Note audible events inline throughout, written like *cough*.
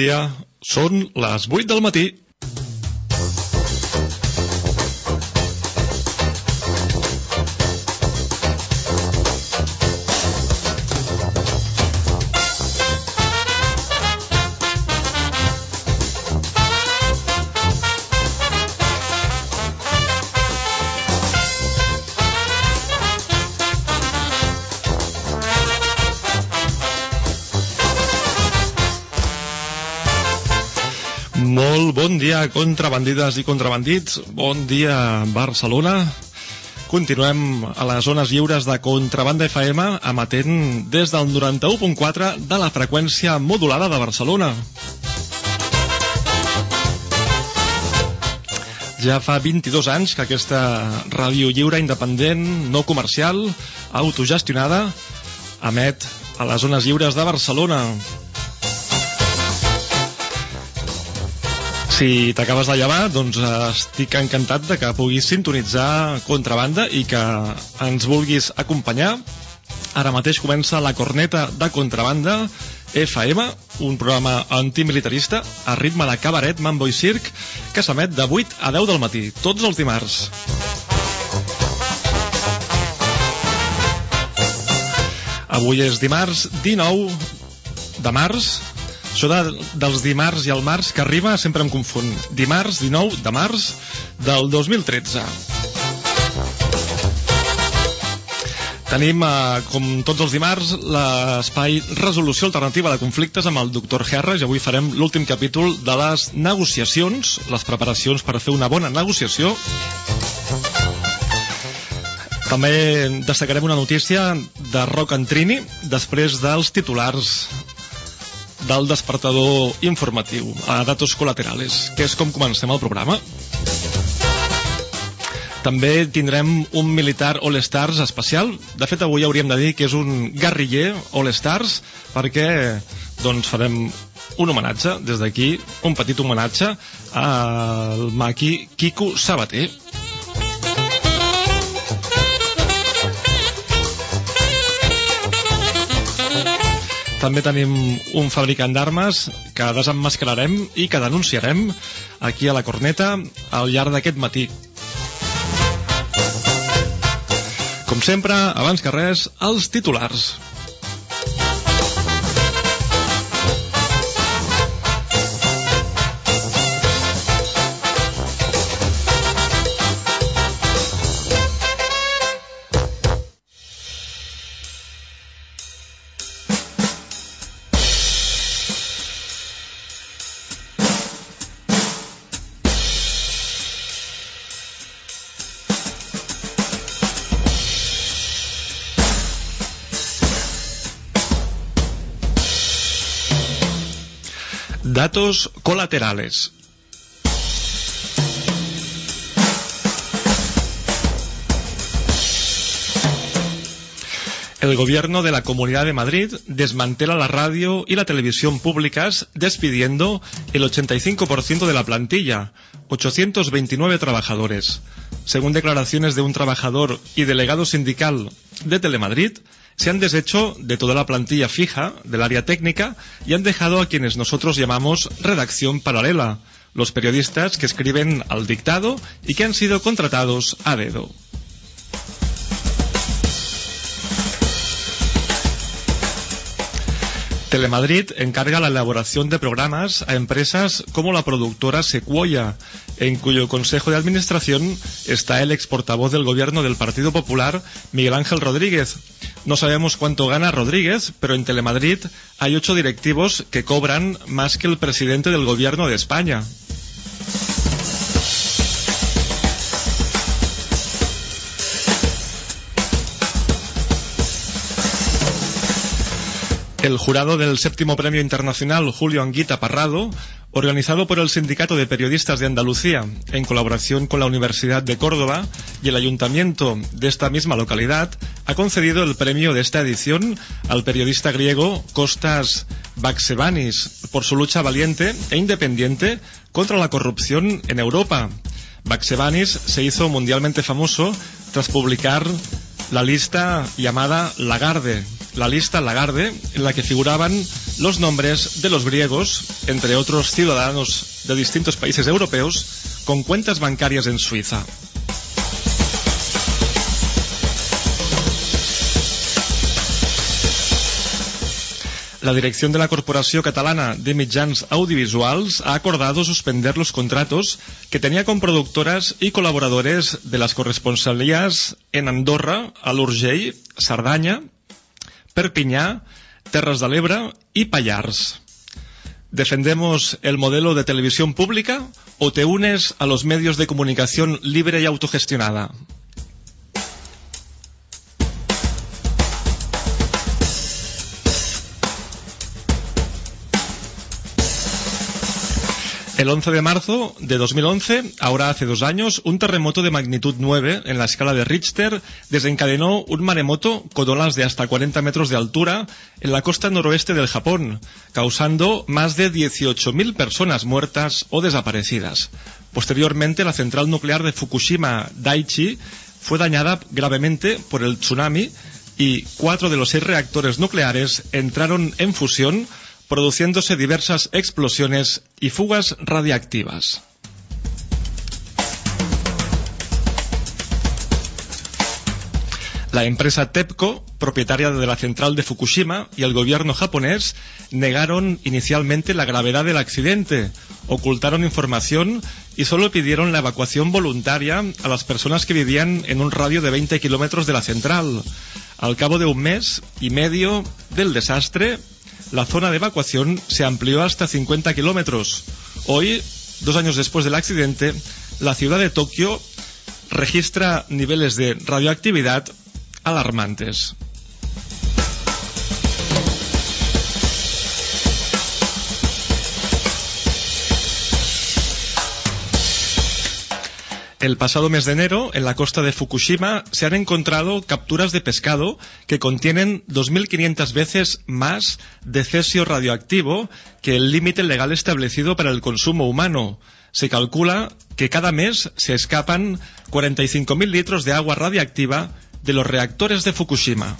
dia. Són les 8 del matí. Contrabandides i contrabandits. Bon dia, Barcelona. Continuem a les zones lliures de Contrabanda FM emetent des del 91.4 de la freqüència modulada de Barcelona. Ja fa 22 anys que aquesta ràdio lliure, independent, no comercial, autogestionada, emet a les zones lliures de Barcelona. Si t'acabes de llevar, doncs eh, estic encantat de que puguis sintonitzar Contrabanda i que ens vulguis acompanyar. Ara mateix comença la corneta de Contrabanda FM, un programa antimilitarista a ritme de cabaret, mambo i circ, que s'emet de 8 a 10 del matí, tots els dimarts. Avui és dimarts 19 de març això de, dels dimarts i el març que arriba sempre em confon. Dimarts 19 de març del 2013. Tenim, eh, com tots els dimarts, l'espai Resolució Alternativa de Conflictes amb el doctor Gerra i avui farem l'últim capítol de les negociacions, les preparacions per fer una bona negociació. També destacarem una notícia de Rock and Trini després dels titulars del despertador informatiu a datos col·laterales, que és com comencem el programa. També tindrem un militar All-Stars especial. De fet, avui hauríem de dir que és un guerriller All-Stars perquè doncs, farem un homenatge des d'aquí, un petit homenatge al maqui Quico Sabater. També tenim un fabricant d'armes que desemmascararem i que denunciarem aquí a la Corneta al llarg d'aquest matí. Com sempre, abans que res, els titulars. Colaterales. El gobierno de la Comunidad de Madrid desmantela la radio y la televisión públicas despidiendo el 85% de la plantilla, 829 trabajadores. Según declaraciones de un trabajador y delegado sindical de Telemadrid, se han deshecho de toda la plantilla fija del área técnica y han dejado a quienes nosotros llamamos redacción paralela, los periodistas que escriben al dictado y que han sido contratados a dedo. Telemadrid encarga la elaboración de programas a empresas como la productora Sequoia, en cuyo consejo de administración está el ex portavoz del gobierno del Partido Popular, Miguel Ángel Rodríguez. No sabemos cuánto gana Rodríguez, pero en Telemadrid hay ocho directivos que cobran más que el presidente del gobierno de España. El jurado del séptimo premio internacional Julio Anguita Parrado, organizado por el Sindicato de Periodistas de Andalucía, en colaboración con la Universidad de Córdoba y el Ayuntamiento de esta misma localidad, ha concedido el premio de esta edición al periodista griego Kostas Baksevanis por su lucha valiente e independiente contra la corrupción en Europa. Baksevanis se hizo mundialmente famoso tras publicar la lista llamada Lagarde, la lista Lagarde en la que figuraban los nombres de los griegos, entre otros ciudadanos de distintos países europeos, con cuentas bancarias en Suiza. La dirección de la Corporación Catalana de Mitjans Audiovisuals ha acordado suspender los contratos que tenía con productoras y colaboradores de las corresponsalías en Andorra, Al Urgell, Sardaña, Perpiñá, Terras de l'Ebre y Pallars. ¿Defendemos el modelo de televisión pública o te unes a los medios de comunicación libre y autogestionada? El 11 de marzo de 2011, ahora hace dos años, un terremoto de magnitud 9 en la escala de Richter desencadenó un maremoto con olas de hasta 40 metros de altura en la costa noroeste del Japón, causando más de 18.000 personas muertas o desaparecidas. Posteriormente, la central nuclear de Fukushima Daiichi fue dañada gravemente por el tsunami y cuatro de los seis reactores nucleares entraron en fusión produciéndose diversas explosiones y fugas radiactivas. La empresa TEPCO, propietaria de la central de Fukushima, y el gobierno japonés negaron inicialmente la gravedad del accidente, ocultaron información y solo pidieron la evacuación voluntaria a las personas que vivían en un radio de 20 kilómetros de la central. Al cabo de un mes y medio del desastre, la zona de evacuación se amplió hasta 50 kilómetros. Hoy, dos años después del accidente, la ciudad de Tokio registra niveles de radioactividad alarmantes. El pasado mes de enero, en la costa de Fukushima, se han encontrado capturas de pescado que contienen 2.500 veces más de cesio radioactivo que el límite legal establecido para el consumo humano. Se calcula que cada mes se escapan 45.000 litros de agua radiactiva de los reactores de Fukushima.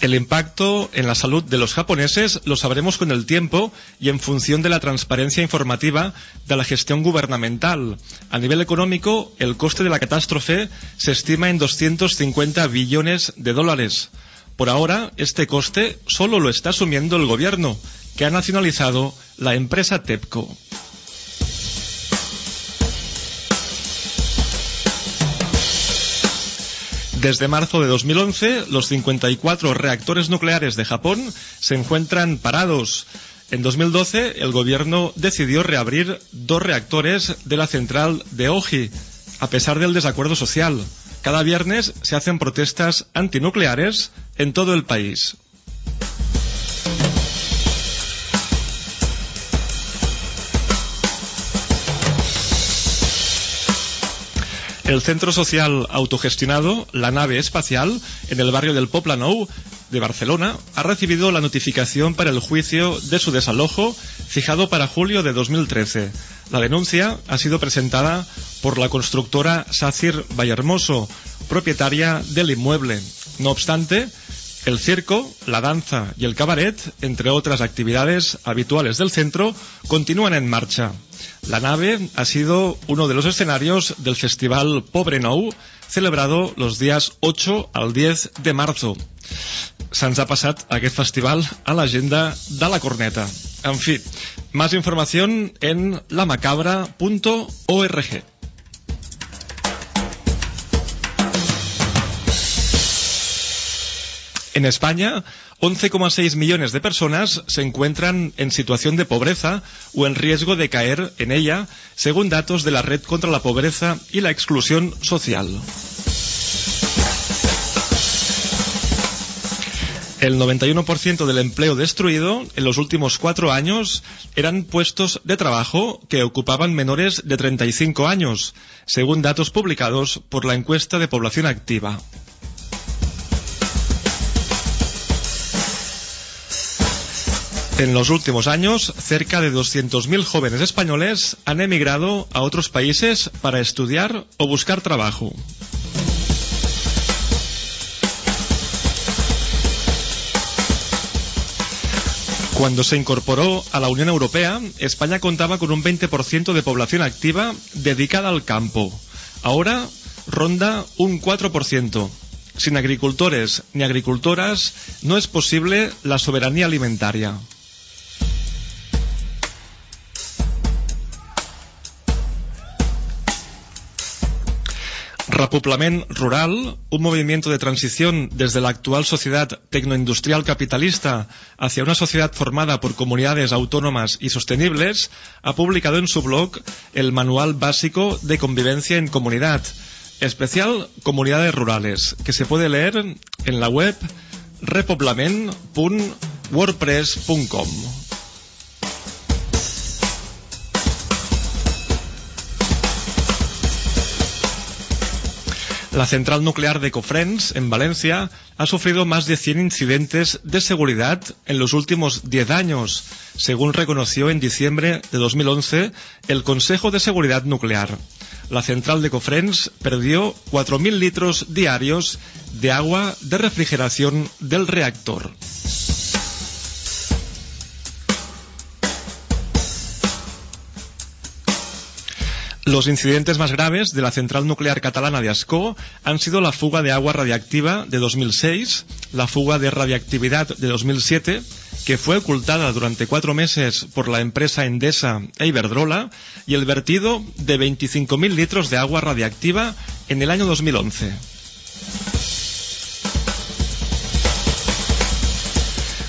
El impacto en la salud de los japoneses lo sabremos con el tiempo y en función de la transparencia informativa de la gestión gubernamental. A nivel económico, el coste de la catástrofe se estima en 250 billones de dólares. Por ahora, este coste solo lo está asumiendo el gobierno, que ha nacionalizado la empresa TEPCO. Desde marzo de 2011, los 54 reactores nucleares de Japón se encuentran parados. En 2012, el gobierno decidió reabrir dos reactores de la central de Oji, a pesar del desacuerdo social. Cada viernes se hacen protestas antinucleares en todo el país. El centro social autogestionado, la nave espacial, en el barrio del Poplanou de Barcelona, ha recibido la notificación para el juicio de su desalojo fijado para julio de 2013. La denuncia ha sido presentada por la constructora Sacir Vallermoso, propietaria del inmueble. No obstante, el circo, la danza y el cabaret, entre otras actividades habituales del centro, continúan en marcha. La nave ha sido uno de los escenarios del festival Pobre Nou, celebrado los días 8 al 10 de marzo. Se'ns ha passat aquest festival a l'agenda de la corneta. En fi, más información en lamacabra.org. En España, 11,6 millones de personas se encuentran en situación de pobreza o en riesgo de caer en ella, según datos de la Red contra la Pobreza y la Exclusión Social. El 91% del empleo destruido en los últimos cuatro años eran puestos de trabajo que ocupaban menores de 35 años, según datos publicados por la encuesta de población activa. En los últimos años, cerca de 200.000 jóvenes españoles han emigrado a otros países para estudiar o buscar trabajo. Cuando se incorporó a la Unión Europea, España contaba con un 20% de población activa dedicada al campo. Ahora ronda un 4%. Sin agricultores ni agricultoras no es posible la soberanía alimentaria. Repoblament rural, un movimiento de transición desde la actual sociedad tecnoindustrial capitalista hacia una sociedad formada por comunidades autónomas y sostenibles, ha publicado en su blog el Manual Básico de Convivencia en Comunidad, especial Comunidades Rurales, que se puede leer en la web repoblament.wordpress.com. La central nuclear de Cofrens, en Valencia, ha sufrido más de 100 incidentes de seguridad en los últimos 10 años, según reconoció en diciembre de 2011 el Consejo de Seguridad Nuclear. La central de Cofrens perdió 4.000 litros diarios de agua de refrigeración del reactor. Los incidentes más graves de la central nuclear catalana de Ascó han sido la fuga de agua radiactiva de 2006, la fuga de radiactividad de 2007, que fue ocultada durante cuatro meses por la empresa Endesa e Iberdrola, y el vertido de 25.000 litros de agua radiactiva en el año 2011.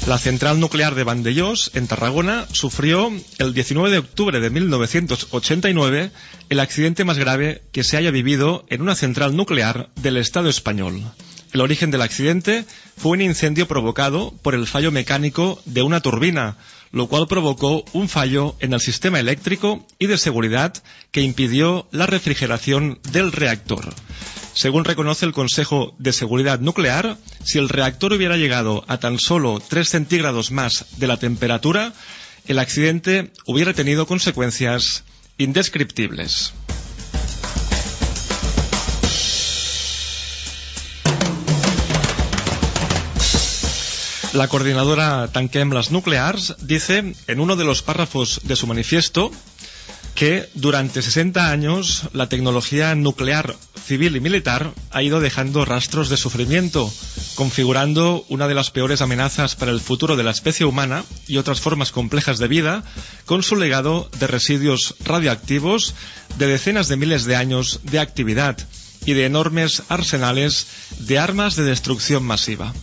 La central nuclear de Vandellós, en Tarragona, sufrió el 19 de octubre de 1989 el accidente más grave que se haya vivido en una central nuclear del Estado español. El origen del accidente fue un incendio provocado por el fallo mecánico de una turbina, lo cual provocó un fallo en el sistema eléctrico y de seguridad que impidió la refrigeración del reactor. Según reconoce el Consejo de Seguridad Nuclear, si el reactor hubiera llegado a tan solo 3 centígrados más de la temperatura, el accidente hubiera tenido consecuencias indescriptibles. La coordinadora Tanquem las Nuclears dice en uno de los párrafos de su manifiesto que durante 60 años la tecnología nuclear civil y militar ha ido dejando rastros de sufrimiento, configurando una de las peores amenazas para el futuro de la especie humana y otras formas complejas de vida, con su legado de residuos radioactivos de decenas de miles de años de actividad y de enormes arsenales de armas de destrucción masiva.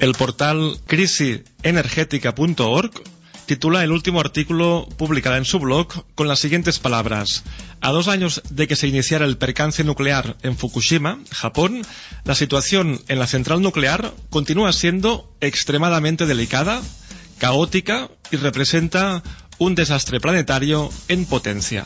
El portal crisienergética.org titula el último artículo publicado en su blog con las siguientes palabras. A dos años de que se iniciara el percance nuclear en Fukushima, Japón, la situación en la central nuclear continúa siendo extremadamente delicada, caótica y representa un desastre planetario en potencia.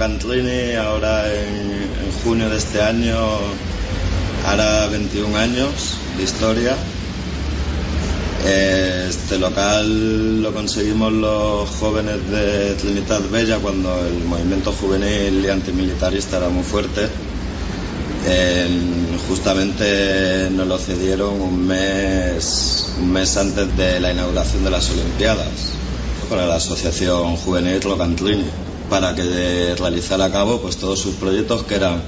Cantlini ahora en, en, junio de este año hará 21 años de historia. Este local lo conseguimos los jóvenes de Trinitat Bella cuando el movimiento juvenil y antimilitarista era muy fuerte. En, justamente nos lo cedieron un mes, antes de la inauguración de las Olimpiadas para la Asociación Juvenil Locantlini para que realizara a cabo pues todos sus proyectos que eran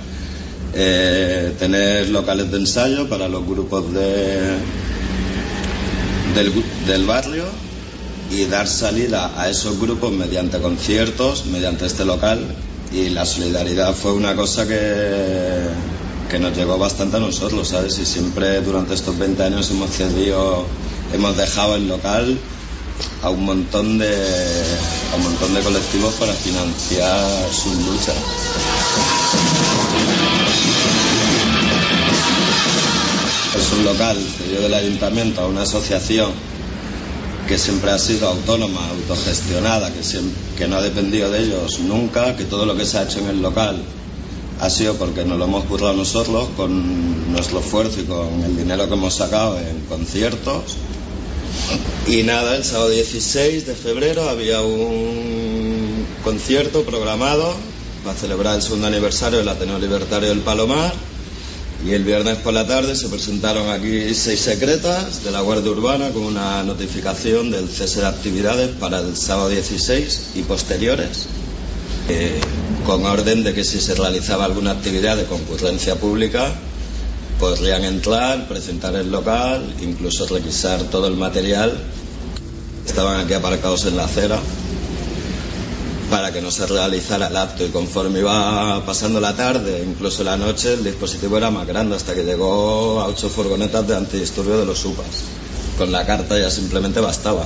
eh, tener locales de ensayo para los grupos de, del, del barrio y dar salida a esos grupos mediante conciertos, mediante este local y la solidaridad fue una cosa que, que nos llegó bastante a nosotros, ¿sabes? Y siempre durante estos 20 años hemos cedido, hemos dejado el local a un montón de a un montón de colectivos para financiar sus luchas. Es un local que dio del ayuntamiento a una asociación que siempre ha sido autónoma, autogestionada, que, que no ha dependido de ellos nunca, que todo lo que se ha hecho en el local ha sido porque nos lo hemos currado nosotros con nuestro esfuerzo y con el dinero que hemos sacado en conciertos. Y nada, el sábado 16 de febrero había un concierto programado. Para celebrar el segundo aniversario del Ateneo Libertario del Palomar. Y el viernes por la tarde se presentaron aquí seis secretas de la Guardia Urbana con una notificación del cese de actividades para el sábado 16 y posteriores, eh, con orden de que si se realizaba alguna actividad de concurrencia pública, podrían entrar, presentar el local, incluso requisar todo el material. Estaban aquí aparcados en la acera para que no se realizara el acto y conforme iba pasando la tarde, incluso la noche, el dispositivo era más grande hasta que llegó a ocho furgonetas de antidisturbio de los UPAs. Con la carta ya simplemente bastaba.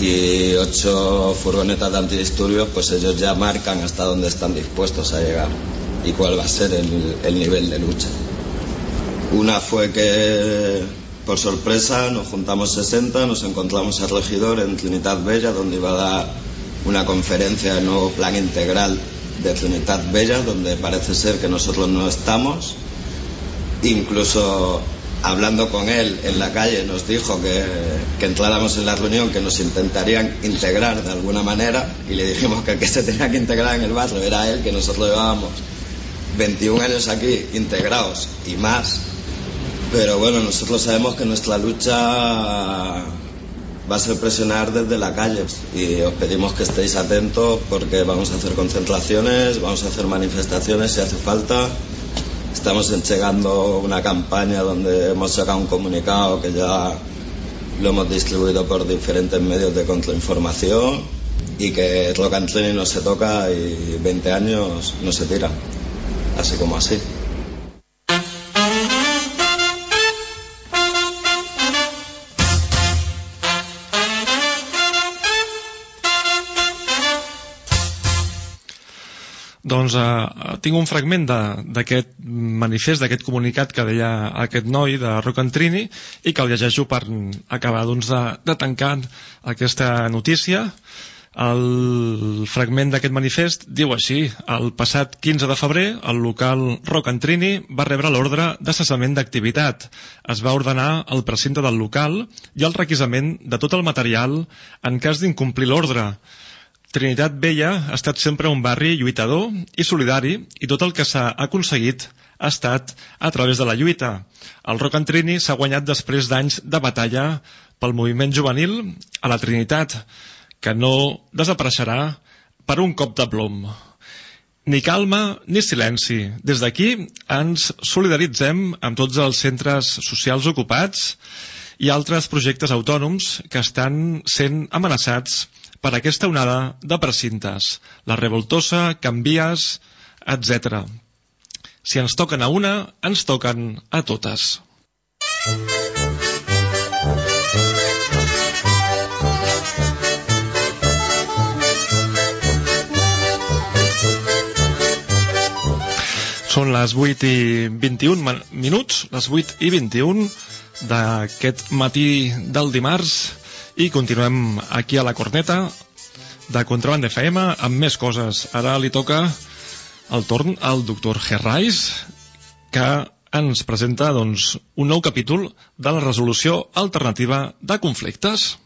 Y ocho furgonetas de antidisturbios, pues ellos ya marcan hasta dónde están dispuestos a llegar y cuál va a ser el, el nivel de lucha. Una fue que por sorpresa nos juntamos 60, nos encontramos al regidor en Trinidad Bella, donde iba a dar una conferencia del nuevo plan integral de Trinidad Bella, donde parece ser que nosotros no estamos. Incluso hablando con él en la calle nos dijo que, que, entráramos en la reunión, que nos intentarían integrar de alguna manera y le dijimos que el que se tenía que integrar en el barrio era él, que nosotros llevábamos 21 años aquí integrados y más. Pero bueno, nosotros sabemos que nuestra lucha va a ser presionar desde la calle y os pedimos que estéis atentos porque vamos a hacer concentraciones, vamos a hacer manifestaciones si hace falta. Estamos entregando una campaña donde hemos sacado un comunicado que ya lo hemos distribuido por diferentes medios de contrainformación y que Rock and no se toca y 20 años no se tira, así como así. Doncs eh, tinc un fragment d'aquest manifest, d'aquest comunicat que deia aquest noi de Rock and Trini i que el llegeixo per acabar doncs, de, de tancar aquesta notícia. El fragment d'aquest manifest diu així el passat 15 de febrer el local Rock Trini va rebre l'ordre de cessament d'activitat. Es va ordenar el precinte del local i el requisament de tot el material en cas d'incomplir l'ordre. Trinitat Vella ha estat sempre un barri lluitador i solidari i tot el que s'ha aconseguit ha estat a través de la lluita. El Rock and Trini s'ha guanyat després d'anys de batalla pel moviment juvenil a la Trinitat, que no desapareixerà per un cop de plom. Ni calma ni silenci. Des d'aquí ens solidaritzem amb tots els centres socials ocupats i altres projectes autònoms que estan sent amenaçats per aquesta onada de precintes, la revoltosa, canvies, etc. Si ens toquen a una, ens toquen a totes. Són les 8 i 21 minuts, les 8 i 21 d'aquest matí del dimarts i continuem aquí a la corneta de Contraband FM amb més coses. Ara li toca el torn al doctor Gerrais, que ens presenta doncs, un nou capítol de la resolució alternativa de conflictes.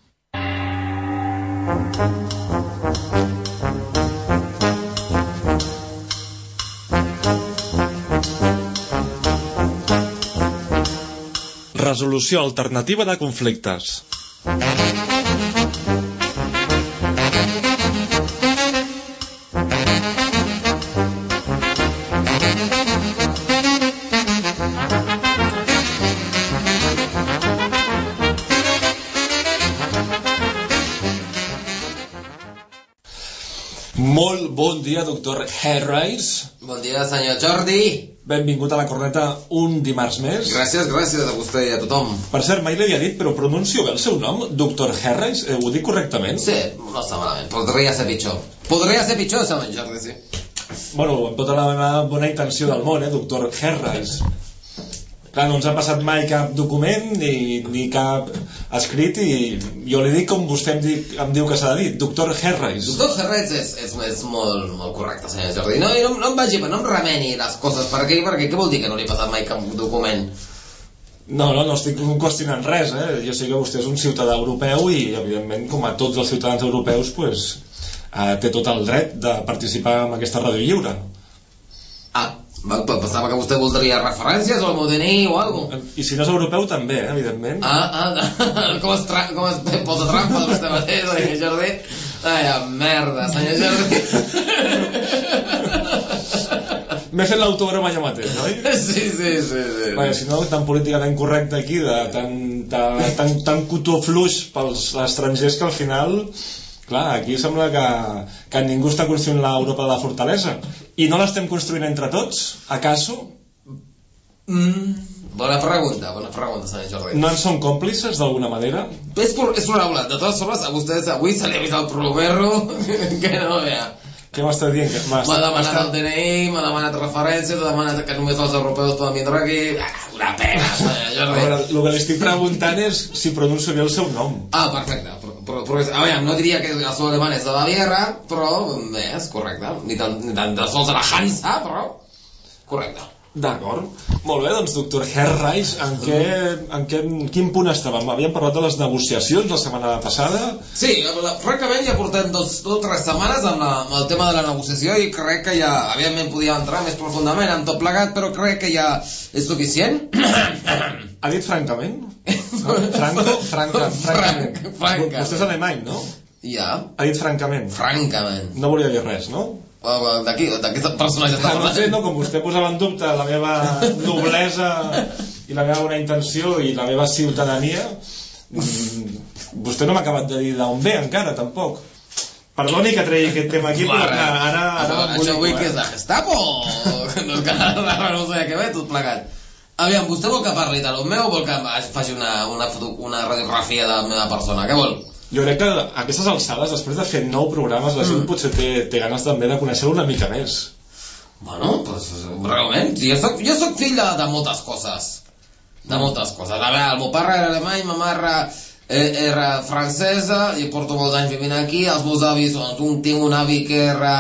Resolució alternativa de conflictes. Thank you. Dia, doctor Harris. Bon dia, senyor Jordi. Benvingut a la corneta un dimarts més. Gràcies, gràcies a vostè i a tothom. Per cert, mai l'havia dit, però pronuncio bé el seu nom, doctor Harris, eh, ho dic correctament? Sí, no està malament. Podria ser pitjor. Podria ser pitjor, senyor Jordi, sí. Bueno, amb tota la meva bona intenció del món, eh, doctor Harris. Clar, no ens ha passat mai cap document ni, ni cap escrit i jo li dic com vostè em, dic, em diu que s'ha de dir, doctor Harris. Doctor Herrets és, és, és molt, molt correcte, senyor Jordi. No, no, no em vagi, no em remeni les coses per aquí, perquè què vol dir que no li he passat mai cap document? No, no, no estic qüestionant res, eh? Jo sé que vostè és un ciutadà europeu i, evidentment, com a tots els ciutadans europeus, pues, eh, té tot el dret de participar en aquesta ràdio lliure. Pensava que vostè voldria referències o el DNI o alguna I si no és europeu, també, eh, evidentment. Ah, ah, *laughs* com es, tra com es posa trampa vostè mateix, senyor Jordi? Ai, merda, senyor Jordi. M'he fet l'autògrama jo mateix, oi? Sí, sí, sí, sí. Vaja, si no, tan políticament correcte aquí, de, tan, de, tan, tan cotó fluix pels estrangers que al final, clar, aquí sembla que, que ningú està construint l'Europa de la fortalesa. I no l'estem construint entre tots, acaso? Mm, bona pregunta, bona pregunta, senyor Jordi. No en són còmplices, d'alguna manera? És, por, és probable. De totes formes, a vostès avui se li ha vist el plomerro *laughs* que no vea. Què m'està dient? Que m'ha demanat el DNI, m'ha demanat referències, m'ha demanat que només els europeus poden vindre aquí... Ah, una pena, Jordi. veure, el que li estic preguntant és si pronuncio bé el seu nom. Ah, perfecte. Però, però, però, a veure, no diria que el seu alemany és de Baviera, però bé, és correcte. Ni tan, ni tan de sols de la Hansa, però correcte. D'acord. Molt bé, doncs, doctor Herreis, en, què, en, què, en quin punt estàvem? Havíem parlat de les negociacions la setmana passada. Sí, francament ja portem dos, o tres setmanes amb, la, amb el tema de la negociació i crec que ja, evidentment podíem entrar més profundament amb tot plegat, però crec que ja és suficient. Ha dit francament? No? Franco? Franca, *laughs* francament. Franc- franca. Vostè és alemany, no? ja, Ha dit francament. francament. No volia dir res, no? D'aquí, d'aquest personatge està no sé, parlant. no, com vostè posava en dubte la meva noblesa i la meva bona intenció i la meva ciutadania, mm, vostè no m'ha acabat de dir d'on ve encara, tampoc. Perdoni que tregui aquest tema aquí, però Mare, que ara... ara això, m'embolico, això vull eh? que és la Gestapo o *laughs* no que ara no sé què ve tot plegat aviam, vostè vol que parli de lo meu o vol que faci una, una, foto, una radiografia de la meva persona, què vol? Jo crec que a aquestes alçades, després de fer nou programes, la gent Mm. potser té, té ganes també de conèixer-lo una mica més. Bueno, pues, realment, jo soc, jo soc fill de, de moltes coses. De moltes coses. A veure, el meu pare era alemany, ma mare eh, era francesa, i porto molts anys vivint aquí, els meus avis, doncs, un, tinc un avi que era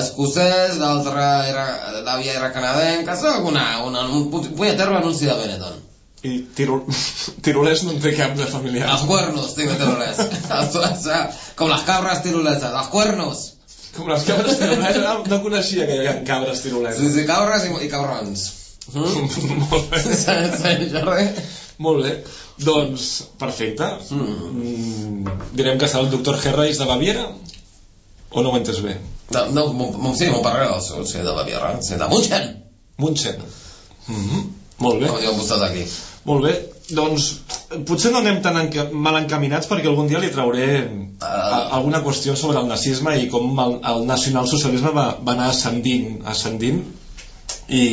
escocès, l'altre era, l'àvia era canadenca, soc una, una, un punyeter l'anunci de Benetton. I tirol... *laughs* tirolès no en té cap de familiar. Els cuernos, tinc de tiroles. Com les cabres tiroleses, els cuernos. Com les cabres tiroleses, no, no coneixia que hi havia cabres tiroleses. Sí, sí, cabres i, i cabrons. Mm? *laughs* *laughs* Molt bé. Això, res? Molt bé. Doncs, perfecte. Mm. Direm que serà el doctor Herreis de Baviera? O no ho he entès bé? No, no, mon, sí, mon pare sud, sí, de Baviera, sí, de München. Munchen. Mm -hmm. Molt bé. Com diuen vostès aquí. Molt bé. Doncs potser no anem tan enca mal encaminats perquè algun dia li trauré a, alguna qüestió sobre el nazisme i com el, el nacionalsocialisme va, va anar ascendint, ascendint i,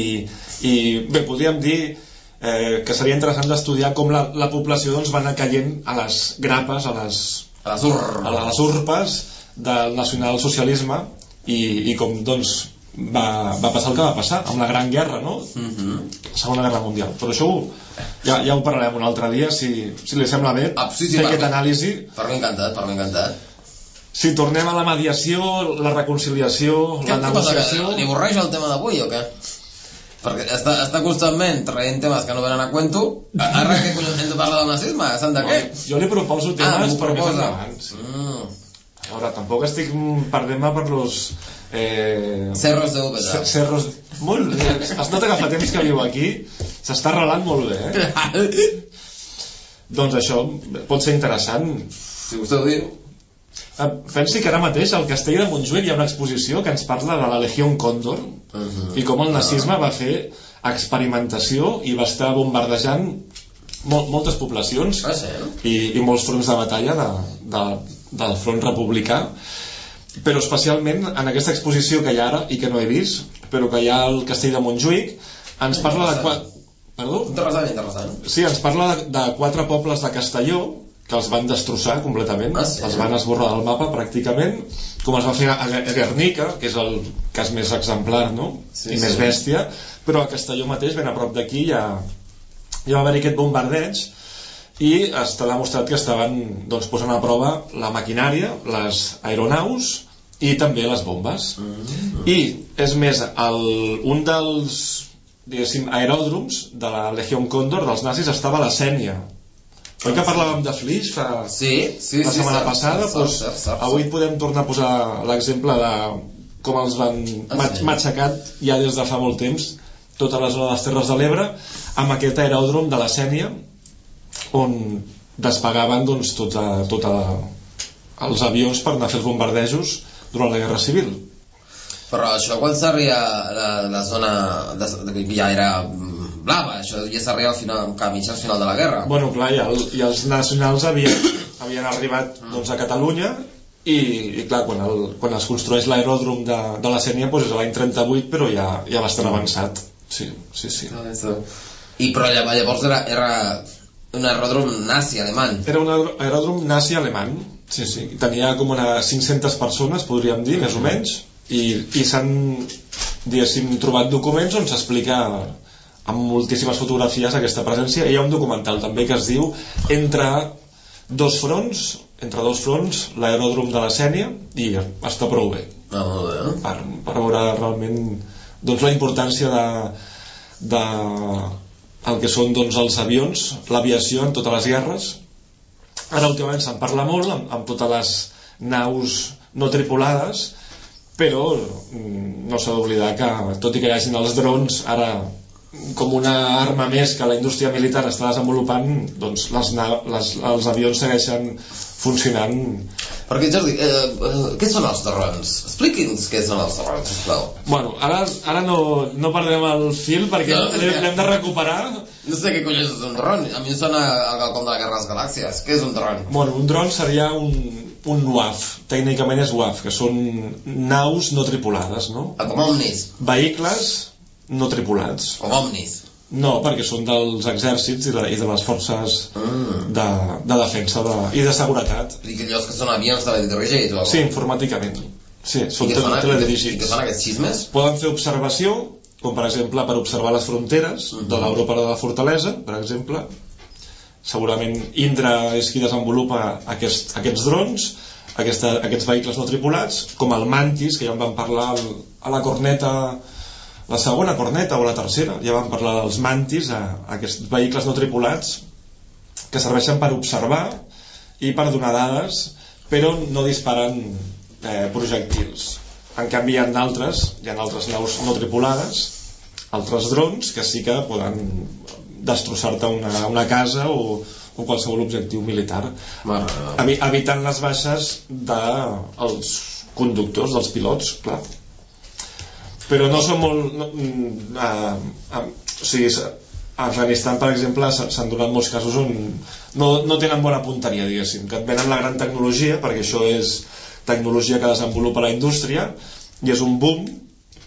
i bé, podríem dir eh, que seria interessant d'estudiar com la, la població doncs, va anar caient a les grapes, a les, A les ur... a les urpes del nacionalsocialisme i, i com doncs va, va passar el que va passar amb la Gran Guerra, no? Mm -hmm. Segona Guerra Mundial. Però això ho, ja, ja ho parlarem un altre dia, si, si li sembla bé, Ah, sí, sí, fer va. anàlisi. Per mi encantat, per mi encantat. Si tornem a la mediació, la reconciliació, Què, la negociació... li avorreix el tema d'avui o què? Perquè està, està constantment traient temes que no venen a cuento. Ara que hem de parlar del nazisme? Sant de què? Jo li proposo Ah, temes m'ho per més proposa. Sí. Mm. Ara, tampoc estic perdent-me per los... Eh, Cerros de Úbeda. ce- cerros... Molt bé. Es nota que fa temps que viu aquí. S'està arrelant molt bé, eh? *laughs* Doncs això pot ser interessant. si vostè ho diu. Eh, Pensi que ara mateix al Castell de Montjuïc hi ha una exposició que ens parla de la Legió Còndor Uh -huh. i com el nazisme va fer experimentació i va estar bombardejant mol moltes poblacions Ah, sí? i, i molts fronts de batalla de, de, del front republicà però especialment en aquesta exposició que hi ha ara i que no he vist, però que hi ha al castell de Montjuïc, ens parla de... Perdó? Interessant, interessant. Sí, ens parla de, de quatre pobles de Castelló que els van destrossar completament, Ah, sí? els van esborrar del mapa pràcticament, com es va fer a a Guernica, que és el cas més exemplar, no? Sí, I sí. més bèstia, però a Castelló mateix, ben a prop d'aquí, ja, ja va haver aquest bombardeig i està demostrat que estaven doncs, posant a prova la maquinària, les aeronaus i també les bombes. Mm. I, és més, el, un dels diguéssim, aeròdroms de la Legió Còndor dels nazis estava a la Sènia. Oi que parlàvem de Flix fa, Sí, sí, la sí. setmana cert, passada? cert, doncs, cert, cert, avui podem tornar a posar l'exemple de com els van Ah, sí? matxacat ja des de fa molt temps tota la zona de les Terres de l'Ebre amb aquest aeròdrom de la Sènia on despegaven doncs, tota, tota els avions per anar a fer els bombardejos durant la Guerra Civil. Però això quan s'arriba la, la zona de, de, ja era mm, blava, això ja s'arriba al final, a mitjans final de la guerra. Bueno, clar, i, el, i els nacionals havien, havien arribat doncs, a Catalunya i, i clar, quan, el, quan es construeix l'aeròdrom de, de la Sènia doncs és l'any 38 però ja, ja bastant avançat sí, sí, sí I però lla- llavors era, era un aeròdrom nazi alemany. era un aer- aeròdrom nazi alemany sí, sí. Tenia com unes 500 persones podríem dir, més o menys i, i s'han diguéssim trobat documents on s'explica amb moltíssimes fotografies aquesta presència hi ha un documental també que es diu entre dos fronts entre dos fronts l'aeròdrom de la Sènia i està prou bé Ah, molt bé, eh? per, per veure realment doncs, la importància de, de el que són doncs, els avions, l'aviació en totes les guerres. Ara últimament se'n parla molt amb, amb totes les naus no tripulades, però mm, no s'ha d'oblidar que, tot i que hi hagin els drons, ara com una arma més que la indústria militar està desenvolupant, doncs les, les, els avions segueixen funcionant Perquè, Jordi, eh, eh, què són els drons? Expliqui'ns què són els drons, sisplau. Bueno, ara, ara no, no perdrem el fil perquè No, no, l'hem de recuperar. No sé què collons és un dron. A mi em sona el quelcom de la Guerra de les Galàxies. Què és un dron? Bueno, un dron seria un, un UAF, tècnicament és UAF, que són naus no tripulades, no? Ah, Com omnis. Vehicles no tripulats. Com omnis. No, perquè són dels exèrcits i de, i de les forces Mm. de, de defensa de, i de seguretat. I que allò que són avions teledirigits o... Sí, informàticament. Sí, I són són, i què, i teledirigits. què són aquests xismes? Poden fer observació, com per exemple per observar les fronteres Mhm. de l'Europa de la Fortalesa, per exemple. Segurament Indra és qui desenvolupa aquest, aquests drons, aquesta, aquests vehicles no tripulats, com el Mantis, que ja en vam parlar al, a la corneta, la segona corneta o la tercera, ja vam parlar dels Mantis, a, a aquests vehicles no tripulats, que serveixen per observar i per donar dades, però no disparen eh, projectils. En canvi hi ha d'altres, hi ha altres naus no tripulades, altres drons que sí que poden destrossar-te una, una casa o, o qualsevol objectiu militar Mare evitant les baixes dels conductors, dels pilots, clar. Però no són molt... No, mm, eh, eh, o sigui, a Afganistan, per exemple, s'han donat molts casos on no, no tenen bona punteria, diguéssim, que et venen la gran tecnologia, perquè això és tecnologia que desenvolupa la indústria, i és un boom,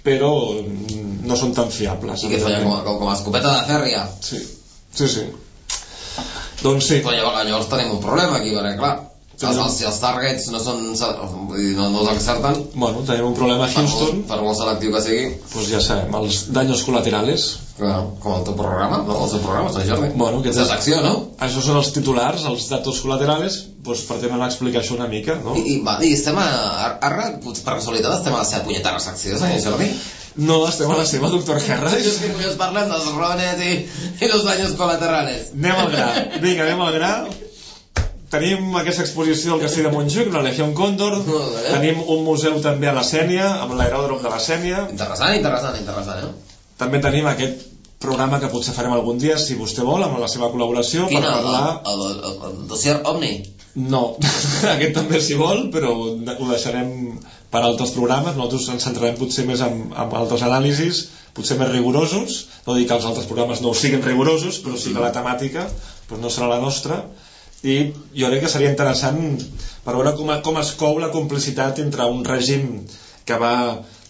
però mm, no són tan fiables. I què feien com, com, com a escopeta de fèrria? Sí, sí, sí. Doncs sí, Però llavors, llavors tenim un problema aquí, perquè clar, els, els, si els targets no són vull dir, no, no els encerten, bueno, tenim un problema a per Houston, molt, per molt selectiu que sigui, pues ja sabem, els daños colaterales, clar, com el teu programa, no? El seu programa, Sant Jordi. Bueno, que és la té- secció, no? això són els titulars, els datos colaterales, doncs pretenen explicar això una mica, no? I, i, va, i estem a, ara, potser per casualitat, estem a la seva punyetera secció, senyor Jordi. No, estem a la seva, doctor I Harris. és que collons parlem dels rones i, i los daños colaterales. Anem al gra. Vinga, anem al gra. Tenim aquesta exposició del castell de Montjuïc, la Legió Còndor. Bé. Tenim un museu també a la Sènia, amb l'aeròdrom de la Sènia. Interessant, interessant, interessant, eh? També tenim aquest programa que potser farem algun dia, si vostè vol, amb la seva col·laboració, Quina, per parlar... el, el, el, el dossier Omni. No, *laughs* aquest també si vol, però ho deixarem per altres programes. Nosaltres ens centrarem potser més en, en altres anàlisis, potser més rigorosos. No dic que els altres programes no siguin rigorosos, però sí que la temàtica doncs no serà la nostra. I jo crec que seria interessant per veure com, com es cou la complicitat entre un règim que va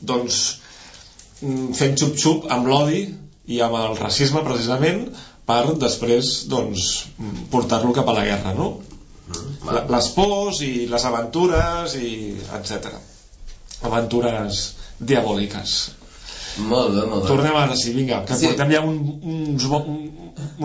doncs, mm, fent xup-xup amb l'odi i amb el racisme precisament per després doncs, portar-lo cap a la guerra no? Mm, les pors i les aventures i etc aventures diabòliques molt bé, molt bé. Tornem ara, sí, vinga, que sí. portem ja un, uns, un,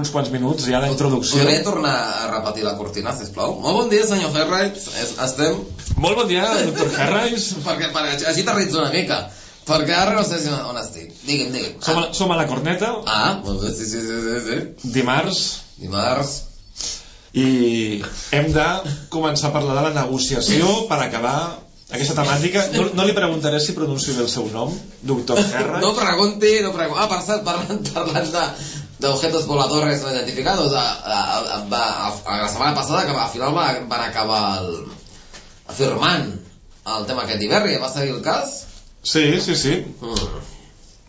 uns quants minuts ja d'introducció. Podria tornar a repetir la cortina, sisplau? Molt bon dia, senyor Herreis. Estem... Molt bon dia, doctor Herreis. *laughs* perquè, perquè així t'arrits una mica. Perquè ara no sé si on estic. Digue'm, digue'm. Som, a, som a la corneta. Ah, molt bé, sí, sí, sí, sí. sí. Dimarts. Dimarts. I hem de començar a parlar de la negociació per acabar aquesta temàtica. No, no li preguntaré si pronuncio bé el seu nom, doctor Ferra. *laughs* No pregunti, no pregunti. Ah, per cert, parlant, parlant de, d'objetos voladores no identificados, a, a, a, a, a, la setmana passada que al final van, van acabar el, afirmant el tema aquest d'Iberri. Va seguir el cas? Sí, sí, sí. Mm.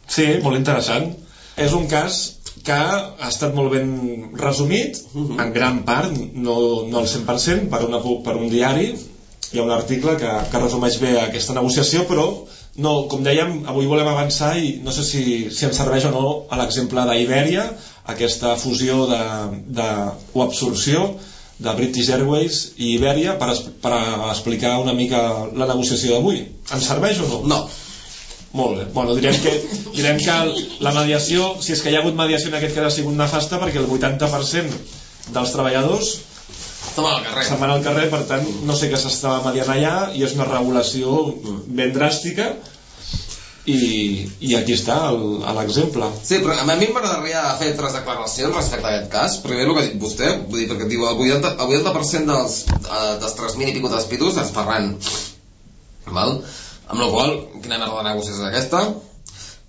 Sí, molt interessant. És un cas que ha estat molt ben resumit, uh. -huh. en gran part, no, no al 100%, per, una, per un diari, hi ha un article que, que resumeix bé aquesta negociació, però no, com dèiem, avui volem avançar i no sé si, si ens serveix o no a l'exemple d'Iberia, aquesta fusió de, de, o absorció de British Airways i Iberia per, per explicar una mica la negociació d'avui. Ens serveix o no? No. Molt bé. Bueno, direm que, direm que la mediació, si és que hi ha hagut mediació en aquest cas ha sigut nefasta perquè el 80% dels treballadors Se'n al carrer. Se'n van al carrer, per tant, no sé què s'estava mediant allà i és una regulació ben dràstica i, i aquí està l'exemple. Sí, però a mi m'agradaria fer tres declaracions respecte a aquest cas. Primer el que ha dit vostè, vull dir, perquè diu el 80%, el 80 dels, eh, dels 3.000 i pico despidos es faran. Val? Amb la qual quina merda de negoci és aquesta?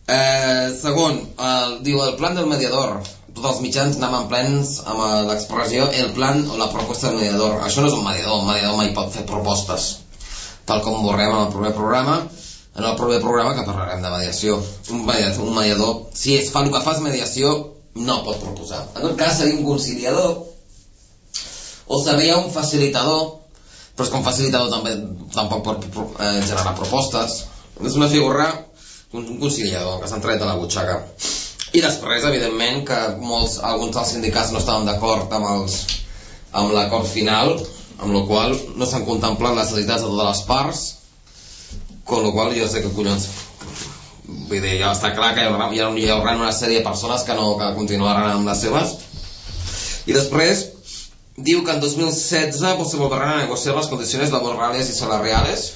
Eh, segon, el, diu el plan del mediador tots els mitjans anaven plens amb l'expressió el plan o la proposta del mediador. Això no és un mediador, un mediador mai pot fer propostes. Tal com veurem en el primer programa, en el primer programa que parlarem de mediació. Un mediador, un mediador si es fa el que fas mediació, no pot proposar. En tot cas seria un conciliador o seria un facilitador, però és que un facilitador també tampoc pot eh, generar propostes. És una figura, un conciliador que s'ha tret a la butxaca. I després, evidentment, que molts, alguns dels sindicats no estaven d'acord amb, els, amb l'acord final, amb la qual no s'han contemplat les necessitats de totes les parts, con lo qual jo sé que collons vull dir, ja està clar que hi haurà, hi haurà, una sèrie de persones que no que continuaran amb les seves. I després diu que en 2016 pues, se volverán a negociar les condicions laborales i salariales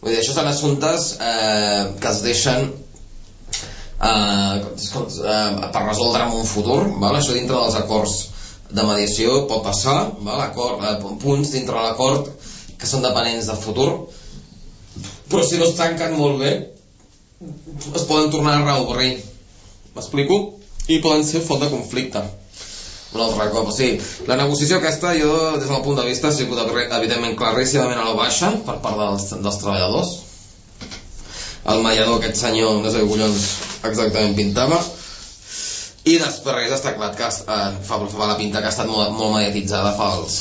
vull dir, això són assumptes eh, que es deixen eh, eh, per resoldre en un futur, val? això dintre dels acords de mediació pot passar, val? Acord, eh, punts dintre l'acord que són dependents del futur, però si no es tanquen molt bé, es poden tornar a reobrir. M'explico? I poden ser font de conflicte. Un altre cop, o sigui, la negociació aquesta, jo, des del punt de vista, ha sigut evidentment claríssimament a la baixa per part dels, dels treballadors, el mallador aquest senyor, no sé què collons exactament pintava, i després està clar que eh, fa, fa la pinta que ha estat molt, molt mediatitzada pels,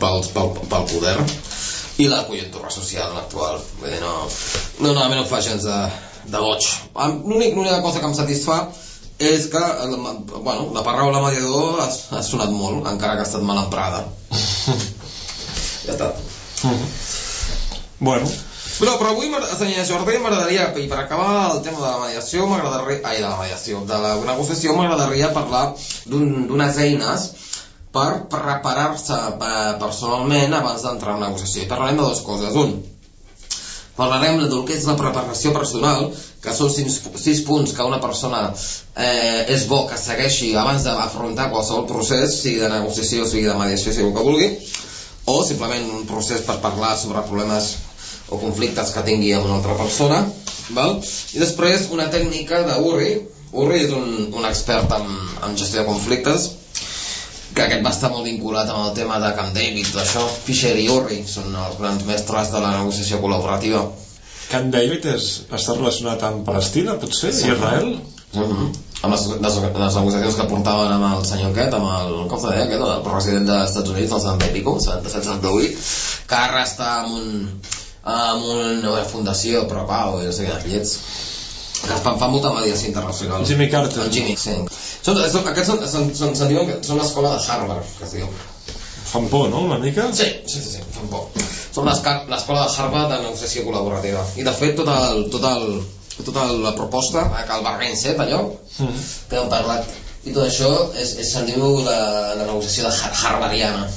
pels, pel, pel poder i la conjuntura social actual. Vull dir, no, no, no, a mi no em fa gens de, de boig. L'única cosa que em satisfà és que bueno, la paraula mediador ha, ha sonat molt, encara que ha estat mal emprada. *laughs* ja està. Mm -hmm. Bueno, però, però avui, senyor Jordi, m'agradaria, i per acabar el tema de la mediació, m'agradaria, ai, de la mediació, de la negociació, m'agradaria parlar d'unes un, eines per preparar-se eh, personalment abans d'entrar en negociació. I parlarem de dues coses. Un, parlarem del que és la preparació personal, que són sis, sis punts que una persona eh, és bo que segueixi abans d'afrontar qualsevol procés, sigui de negociació, sigui de mediació, sigui el que vulgui, o simplement un procés per parlar sobre problemes o conflictes que tingui amb una altra persona val? i després una tècnica d'Urri Urri és un, un expert en, en gestió de conflictes que aquest va estar molt vinculat amb el tema de Camp David això, Fisher i Urri són els grans mestres de la negociació col·laborativa Camp David és, està relacionat amb Palestina, potser? Sí, Israel? Uh -huh. amb les, les, les negociacions que portaven amb el senyor aquest, amb el, com se deia aquest, el president dels Estats Units, el 70 i pico, 77-78, que ara està amb un, amb un, una fundació pro pau i no sé quines llets que fan, fan molta mediació internacional Jimmy Carter. el Jimmy, sí són, són, aquests són, són, són, són, diuen que són l'escola de Harvard que es diu Fan por, no?, una mica? Sí, sí, sí, sí fan por. Són l'escola de Harvard de negociació col·laborativa. I de fet, tot el, tot el, tota la proposta, eh, que el Bargain Set, allò, Mm. que hem parlat, i tot això és, és se'n diu la, la negociació de Har- Harvardiana.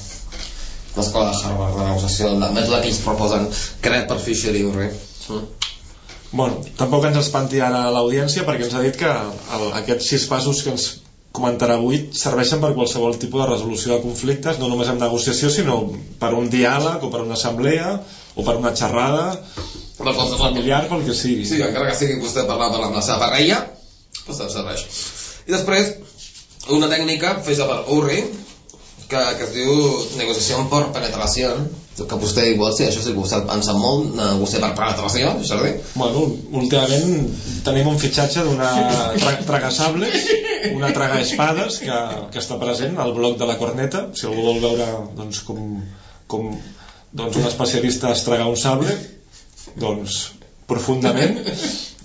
L'escola de Harvard, la negociació, el mètode que ells proposen, creat per Fisher i Urey. Mm. Bueno, tampoc ens espanti ara l'audiència perquè ens ha dit que el, aquests sis passos que ens comentarà avui serveixen per qualsevol tipus de resolució de conflictes, no només en negociació, sinó per un diàleg o per una assemblea o per una xerrada Però com se familiar, pel que sigui. Sí, encara que sigui vostè parlar, amb la seva parella, doncs serveix. I després, una tècnica feta per Urri, que, que es diu negociació per penetració, que vostè igual sí, això sí que vostè en sap molt, negociar per penetració, Jordi. Bueno, últimament tenim un fitxatge d'una tra tragasable, una tragaespades que, que està present al blog de la corneta, si algú vol veure doncs, com, com doncs, un especialista es traga un sable, doncs profundament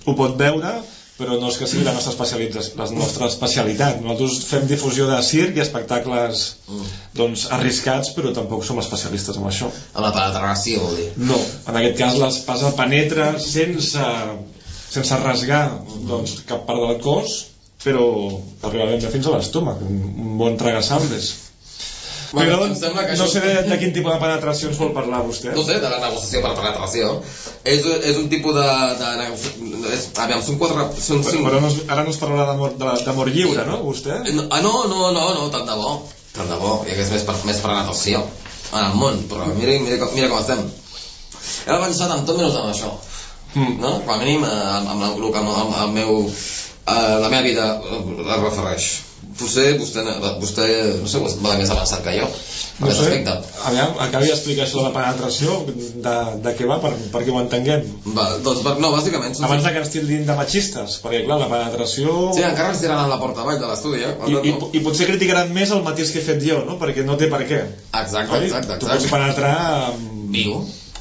ho pot veure, però no és que sigui la nostra, especialització, la nostra especialitat. Nosaltres fem difusió de circ i espectacles doncs, arriscats, però tampoc som especialistes en això. Amb la penetració, vol dir. No, en aquest cas l'espasa penetra sense, sense rasgar doncs, cap part del cos, però arriba ben fins a l'estómac, un, un bon tragasables. Però em sembla que no això- sé de, de quin tipus de penetració ens vol parlar vostè. No sé, de la negociació per penetració. És, és un tipus de... de negociació... És, aviam, són quatre... Són Però, cinc... però no, ara no es parlarà d'amor de, lliure, no, vostè? No, ah, no, no, no, no, tant de bo. Tant de bo, i que és més per, més per natació en el món, però mira, mira, com- mira com estem. He pensat en tot menys en això, Mm. no? Com a mínim eh, amb, amb, el, amb, amb el meu, eh, la meva vida eh, es refereix. Potser vostè, vostè no sé, va més avançat que jo, No sé, aviam, acabi d'explicar això de la penetració, de, de què va, per, perquè ho entenguem. Va, doncs, no, bàsicament... Són Abans de que ens tildin de machistes, perquè clar, la penetració... Sí, encara ens tiraran la porta avall de l'estudi, eh? I, i, I potser criticaran més el matís que he fet jo, no? Perquè no té per què. Exacte, Oi? exacte, Tu pots exacte. penetrar amb, Viu.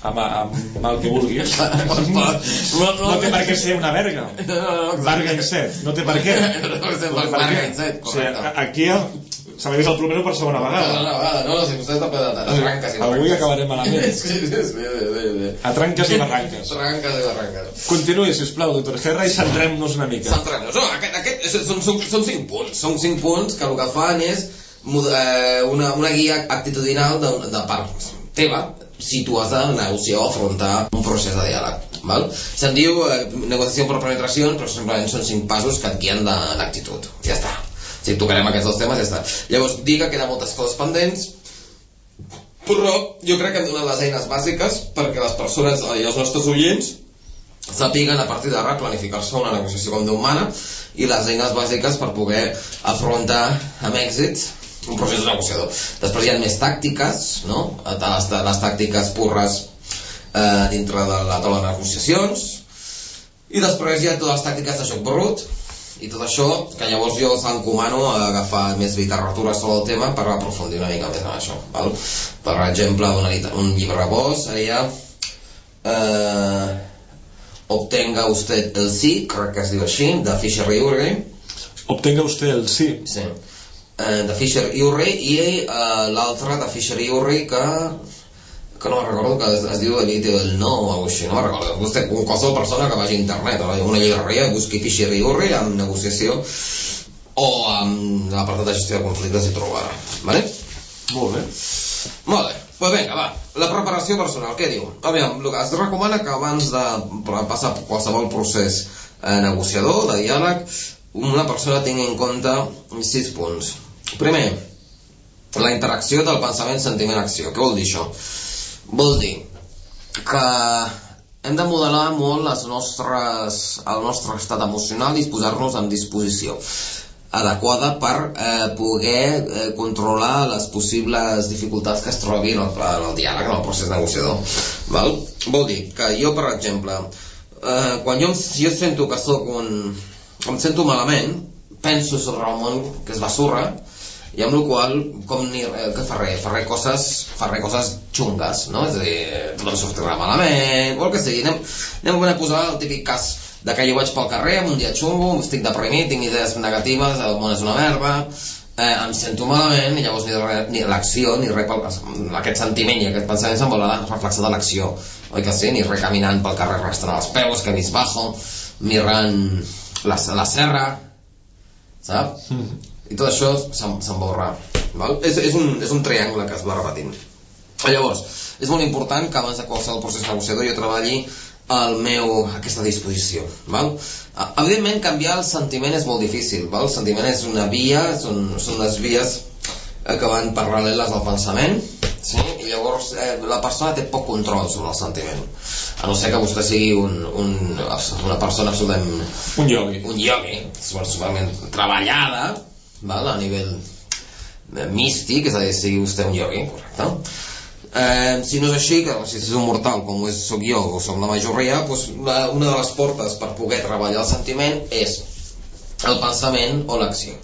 Amb, amb, amb el que vulguis. *laughs* no, No té per què ser una verga. Varga in set. No té per què. *laughs* No té per què. O sigui, aquí el- se m'ha vist el plomero per segona vegada. no, no, no, no, si vostè està de arranques i Avui acabarem malament. *laughs* Sí, sí, sí, sí, sí, sí. A tranques i barranques. Arranques i barranques. Continuï, sisplau, doctor Herra, i centrem-nos una mica. Centrem-nos. No, aquest, aquest, són, són, són cinc punts. Són cinc punts que el que fan és eh, una, una guia actitudinal de, de part teva si tu has de negociar o afrontar un procés de diàleg. Val? Se'n diu eh, negociació per penetració, però simplement són cinc passos que et guien l'actitud. Ja està. Si tocarem aquests dos temes, ja està. Llavors, dir que queden moltes coses pendents, però jo crec que hem donat les eines bàsiques perquè les persones eh, i els nostres oients sàpiguen a partir d'ara planificar-se una negociació com Déu mana i les eines bàsiques per poder afrontar amb èxit un procés de negociador. Després hi ha més tàctiques, no? Les, les tàctiques purres eh, dintre de la taula de negociacions i després hi ha totes les tàctiques de joc brut i tot això que llavors jo us encomano a agafar més literatura sobre el tema per aprofundir una mica més en això val? per exemple una, un llibre bo seria eh, Obtenga usted el sí, crec que es diu així, de Fisher i Urey Obtenga usted el sí. sí. Eh, de Fisher i Urey i eh, l'altre de Fisher i Urey que que no recordo que es, es diu Elite del No o alguna així, no recordo vostè, qualsevol persona que vagi a internet o a una llibreria busqui Fisher i Urey amb negociació o amb l'apartat de gestió de conflictes i trobarà vale? Molt bé. Molt bé, doncs pues vinga, va. La preparació personal, què diu? Aviam, el es recomana que abans de passar qualsevol procés eh, negociador, de diàleg, una persona tingui en compte sis punts. Primer, la interacció del pensament, sentiment, acció. Què vol dir això? Vol dir que hem de modelar molt les nostres, el nostre estat emocional i posar-nos en disposició adequada per eh, poder eh, controlar les possibles dificultats que es trobi en el, en el diàleg, en el procés negociador. Val? Vol dir que jo, per exemple, eh, quan jo, jo sento que sóc un... em sento malament, penso sobre el món que es va surra i amb la qual com ni, eh, que fa res, fa res coses, fa res coses xungues, no? És a dir, tot em sortirà malament, o el que sigui. Anem, anem a posar el típic cas de que jo vaig pel carrer amb un dia xungo, estic deprimit, tinc idees negatives, el món és una merda, eh, em sento malament i llavors ni, ni l'acció ni res pel, aquest sentiment i aquest pensament se'n veurà reflexat a l'acció oi que sí? ni recaminant pel carrer arrastrant els peus que bajo mirant la, la serra saps? Mm i tot això se'n borra val? És, és, un, és un triangle que es va repetint llavors, és molt important que abans de qualsevol procés negociador jo treballi el meu, aquesta disposició val? evidentment canviar el sentiment és molt difícil val? el sentiment és una via són, són les vies que van paral·leles al pensament sí? i llavors eh, la persona té poc control sobre el sentiment a no ser que vostè sigui un, un, una persona absolutament un iogui un iogui, treballada val? a nivell eh, místic, és a dir, sigui vostè un iogui, correcte? Eh, si no és així, que si és un mortal com ho és, soc jo o som la majoria, doncs la, una de les portes per poder treballar el sentiment és el pensament o l'acció.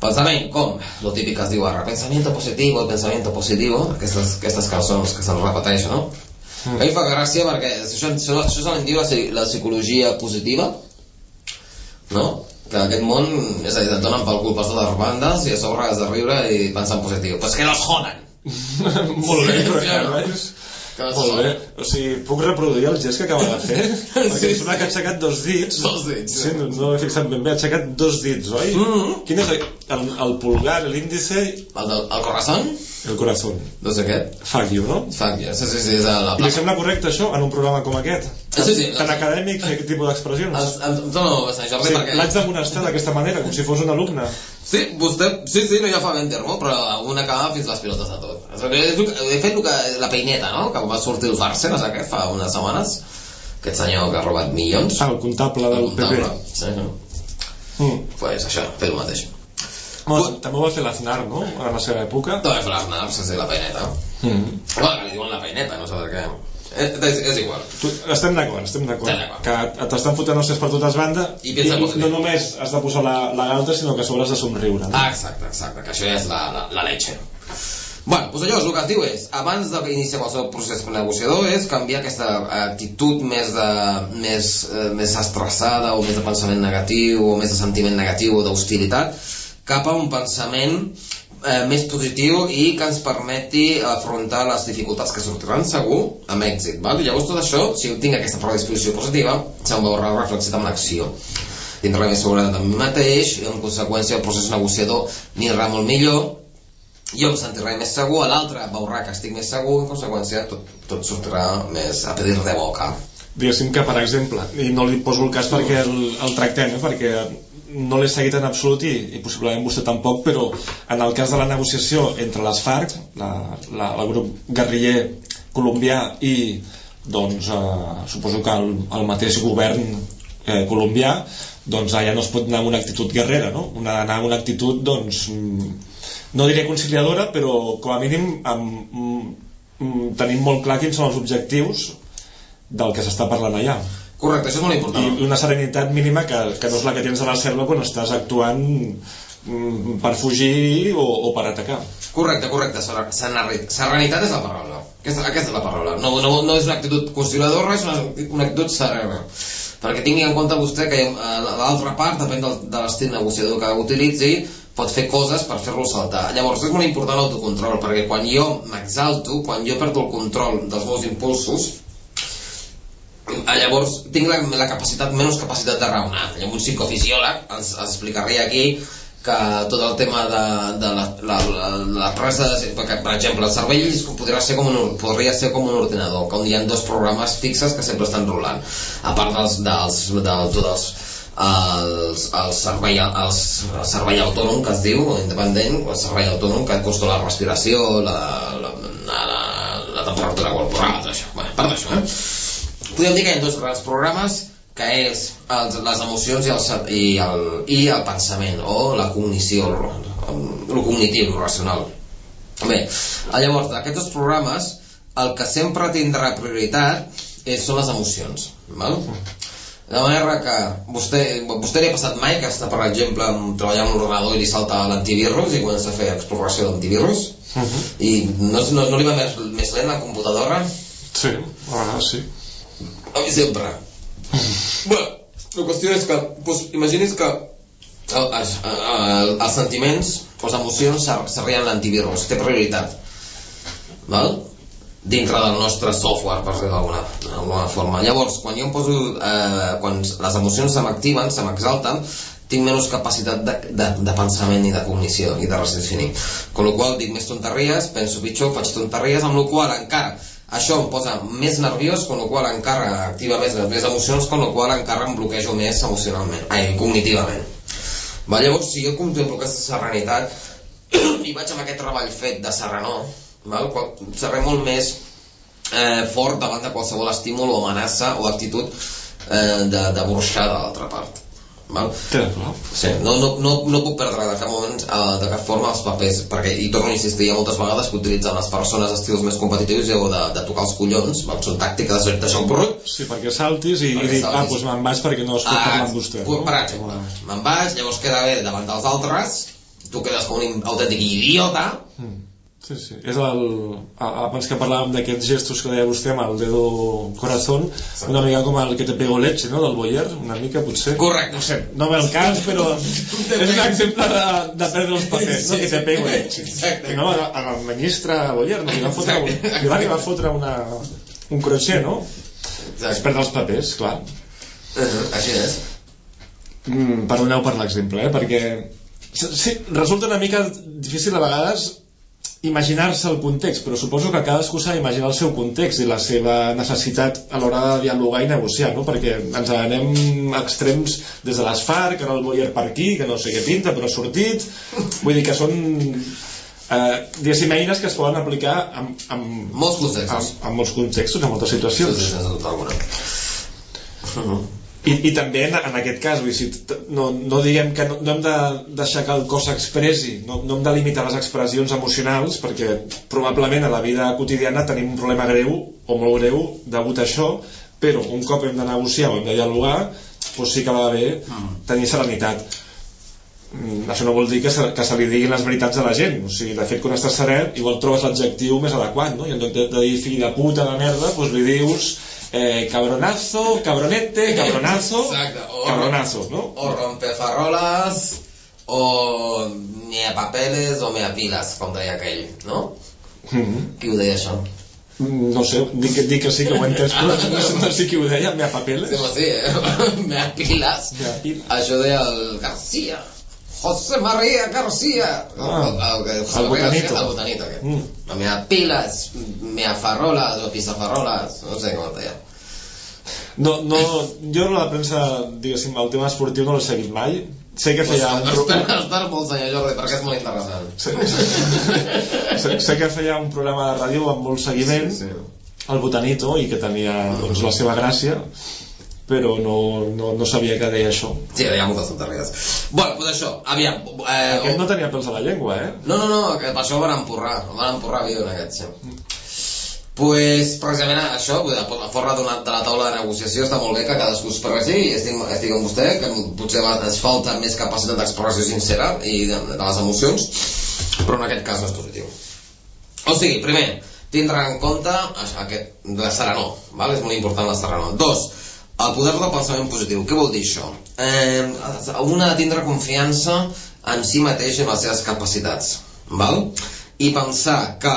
Pensament, com? Lo típic que es diu ara, pensamiento positivo, el pensamiento positivo, aquestes, aquestes cançons que se'n repeteixen, no? Mm. A mi fa gràcia perquè això, això, això se diu la, la psicologia positiva, no? Que aquest món, és a dir, et donen pel cul per totes les bandes i a sobre has de riure i pensar en positiu. Pues que nos jodan! *laughs* Molt bé, però que Molt bé. O sigui, puc reproduir el gest que acaba de fer? *laughs* Perquè sí, sembla que ha aixecat dos dits. Dos dits. Sí, no, no he fixat ben bé. Ha aixecat dos dits, oi? Mm -hmm. Quin és el, el, el pulgar, l'índice... El, del, el corazón? El corazón. No sé què. Fuck you, no? Fuck you, sí, sí, sí. És la I li sembla correcte això en un programa com aquest? Sí, sí. Tan acadèmic fer aquest tipus d'expressions? Em dóna bastant Jordi sí, perquè... L'haig d'amonestar d'aquesta manera, com si fos un alumne. Sí, vostè, sí, sí, no ja fa ben termo, però un acaba fins les pilotes de tot. He fet que, la peineta, no?, que va sortir el no sé què, fa unes setmanes. Aquest senyor que ha robat milions. Ah, el comptable del el comptable. PP. Sí, no? Mm. Pues això, fer el mateix. Bueno, també ho va fer l'Aznar, no?, a la seva època. També fer l'Aznar, sense la peineta. Mm. Bueno, que li diuen la peineta, no sé per què. Eh, és, és igual. Tu, estem d'acord, estem d'acord. Que t'estan fotent hòsties per totes bandes I positiu. no només has de posar la, la galta, sinó que a sobre has de somriure. No? Ah, exacte, exacte, que això ja és la, la, la leche. Bueno, doncs llavors el que es diu és, abans d'iniciar qualsevol procés negociador, és canviar aquesta actitud més, de, més, eh, més estressada o més de pensament negatiu o més de sentiment negatiu o d'hostilitat cap a un pensament eh, més positiu i que ens permeti afrontar les dificultats que sortiran segur amb èxit. Val? Llavors tot això, si tinc aquesta predisposició positiva, se'm veurà reflexat amb l'acció. Tindrà més seguretat en mi mateix i en conseqüència el procés negociador anirà molt millor jo em sentiré més segur, l'altre veurà que estic més segur en conseqüència tot, tot sortirà més a pedir de boca. Diguéssim que, per exemple, i no li poso el cas perquè el, el tractem, eh, perquè no l'he seguit en absolut i, i possiblement vostè tampoc, però en el cas de la negociació entre les FARC, la, la, el grup guerriller colombià i doncs eh, suposo que el, el mateix govern eh, colombià doncs allà no es pot anar amb una actitud guerrera no? una d'anar amb una actitud doncs mm, no diré conciliadora però com a mínim amb, mm, tenim molt clar quins són els objectius del que s'està parlant allà Correcte, això és molt important. i una serenitat mínima que, que no és la que tens a la selva quan estàs actuant mm, per fugir o, o per atacar Correcte, correcte. Serenitat, és la paraula. Aquesta, aquesta és la paraula. No, no, no és una actitud conciliadora, és una, una actitud serena. Perquè tingui en compte vostè que eh, l'altra part, depèn del, de l'estil negociador que utilitzi, pot fer coses per fer-lo saltar. Llavors és molt important l'autocontrol, perquè quan jo m'exalto, quan jo perdo el control dels meus impulsos, llavors tinc la, la capacitat, menys capacitat de raonar. Llavors un psicofisiòleg ens, ens explicaria aquí que tot el tema de, de la, la, la, la presa de, per exemple el cervell podria ser, com un, podria ser com un ordinador on hi ha dos programes fixes que sempre estan rolant a part dels, dels, dels, dels els, el, servei, els, el servei autònom que es diu, independent, el servei autònom que consta la respiració, la, la, la, la, la temperatura corporal, tot això. Bueno, part d'això, eh? Podem dir que hi ha dos grans programes que és els, les emocions i el, i, el, i el pensament o la cognició el cognitiu, el racional bé, llavors d'aquests dos programes el que sempre tindrà prioritat és, són les emocions val? De manera que vostè, vostè li ha passat mai que està, per exemple, treballant amb l'ordenador i li salta l'antivirus i comença a fer exploració d'antivirus Uh -huh. i no, no, no li va més, més lent la computadora? Sí, a vegades sí. A mi sempre. bueno, la qüestió és que, pues, el, el, el, els sentiments, les emocions serien l'antivirus, té prioritat. Val? dintre del nostre software, per dir-ho d'alguna forma. Llavors, quan jo em poso... Eh, quan les emocions se m'activen, se m'exalten, tinc menys capacitat de, de, de pensament i de cognició i de raciocinir. Con la qual dic més tonteries, penso pitjor, faig tonteries, amb la qual encara això em posa més nerviós, con la qual encara activa més les meves emocions, con la qual encara em bloquejo més emocionalment, ai, cognitivament. Va, llavors, si jo contemplo aquesta serenitat *clears throat* i vaig amb aquest treball fet de serenor, val? Seré molt més eh, fort davant de qualsevol estímul o amenaça o actitud eh, de, de burxar de l'altra part. Val? Sí, no, no, no, no puc perdre de cap moment eh, de cap forma els papers, perquè, i torno a insistir, hi ha moltes vegades que utilitzen les persones estils més competitius o de, de tocar els collons, val? són tàctiques de, de xoc brut, Sí, perquè saltis i, i Perquè dic, ah, saltis. doncs me'n vaig perquè no estic parlant amb vostè. pu- Per exemple, me'n vaig, llavors queda bé davant dels altres, tu quedes com un autèntic idiota. Sí, sí. És el, a- abans que parlàvem d'aquests gestos que deia vostè amb el dedo corazón, una mica com el que te pego leche, no?, del Boyer, una mica potser. Correcte. No sé, no ve el cas, però *laughs* és un exemple de, de perdre els papers, no?, que te pego leche. Exacte. No, al ministre Boyer, no? li va fotre, un, li va, li va fotre una, un crochet, no? Exacte. perdre els papers, clar. Uh Així és. Mm, perdoneu per l'exemple, eh? perquè sí, resulta una mica difícil a vegades imaginar-se el context, però suposo que cadascú s'ha d'imaginar el seu context i la seva necessitat a l'hora de dialogar i negociar, no? perquè ens anem a extrems des de les FARC, ara el Boyer per aquí, que no sé què pinta, però ha sortit, vull dir que són eh, diguéssim, eines que es poden aplicar en, en, Molts contextos. en, en molts contextos, en moltes Sí, situacions. sí, dubte alguna. Mhm. I, i també en, en aquest cas vull dir, no, no diguem que no, no hem de deixar que el cos expressi no, no hem de limitar les expressions emocionals perquè probablement a la vida quotidiana tenim un problema greu o molt greu degut a això però un cop hem de negociar o hem de dialogar doncs sí que va bé tenir serenitat Mm, això no vol dir que se, que se li diguin les veritats a la gent o sigui, de fet quan estàs serè igual trobes l'adjectiu més adequat no? i en lloc de, de dir fill de puta de merda doncs li dius eh, cabronazo, cabronete, *laughs* cabronazo. O- cabronazo no? O rompefaroles, o mea papeles o mea piles, com deia aquell, no? Mm -hmm. Això? no sé, dic, que- sí que ho he entès però no sé, no sé qui ho deia, mea papeles Sembla sí, eh? *laughs* mea piles. Mea piles. Això deia el García. José María García. Ah, el, el, el botanito. El botanito, aquest. Mm. La mea piles, mea faroles o pisafaroles, no sé com es deia. no, no, jo la premsa diguéssim, el tema esportiu no l'he seguit mai sé que feia un, Pues, espera estar molt, senyor Jordi, perquè és molt interessant. sé, *laughs* sé, sé que feia un programa de ràdio amb molt seguiment Sí, sí. el Botanito i que tenia doncs, la seva gràcia però no, no, no sabia que deia això Sí, deia moltes tonteries. Bueno, doncs això, aviam. Eh, aquest no tenia pèls a la llengua eh? No, no, no, que per això el van empurrar, el van empurrar viu en aquest, sí. Pues, precisament això, vull dir, a fora de la taula de negociació està molt bé que cadascú es expressi i estic, estic amb vostè, que potser ens falta més capacitat d'expressió sincera i de, de les emocions, però en aquest cas no és positiu. O sigui, primer, tindre en compte aquest, la serenor, val? és molt important la serenor. Dos, el poder del pensament positiu. Què vol dir això? Eh, un ha de tindre confiança en si mateix i en les seves capacitats. Val? I pensar que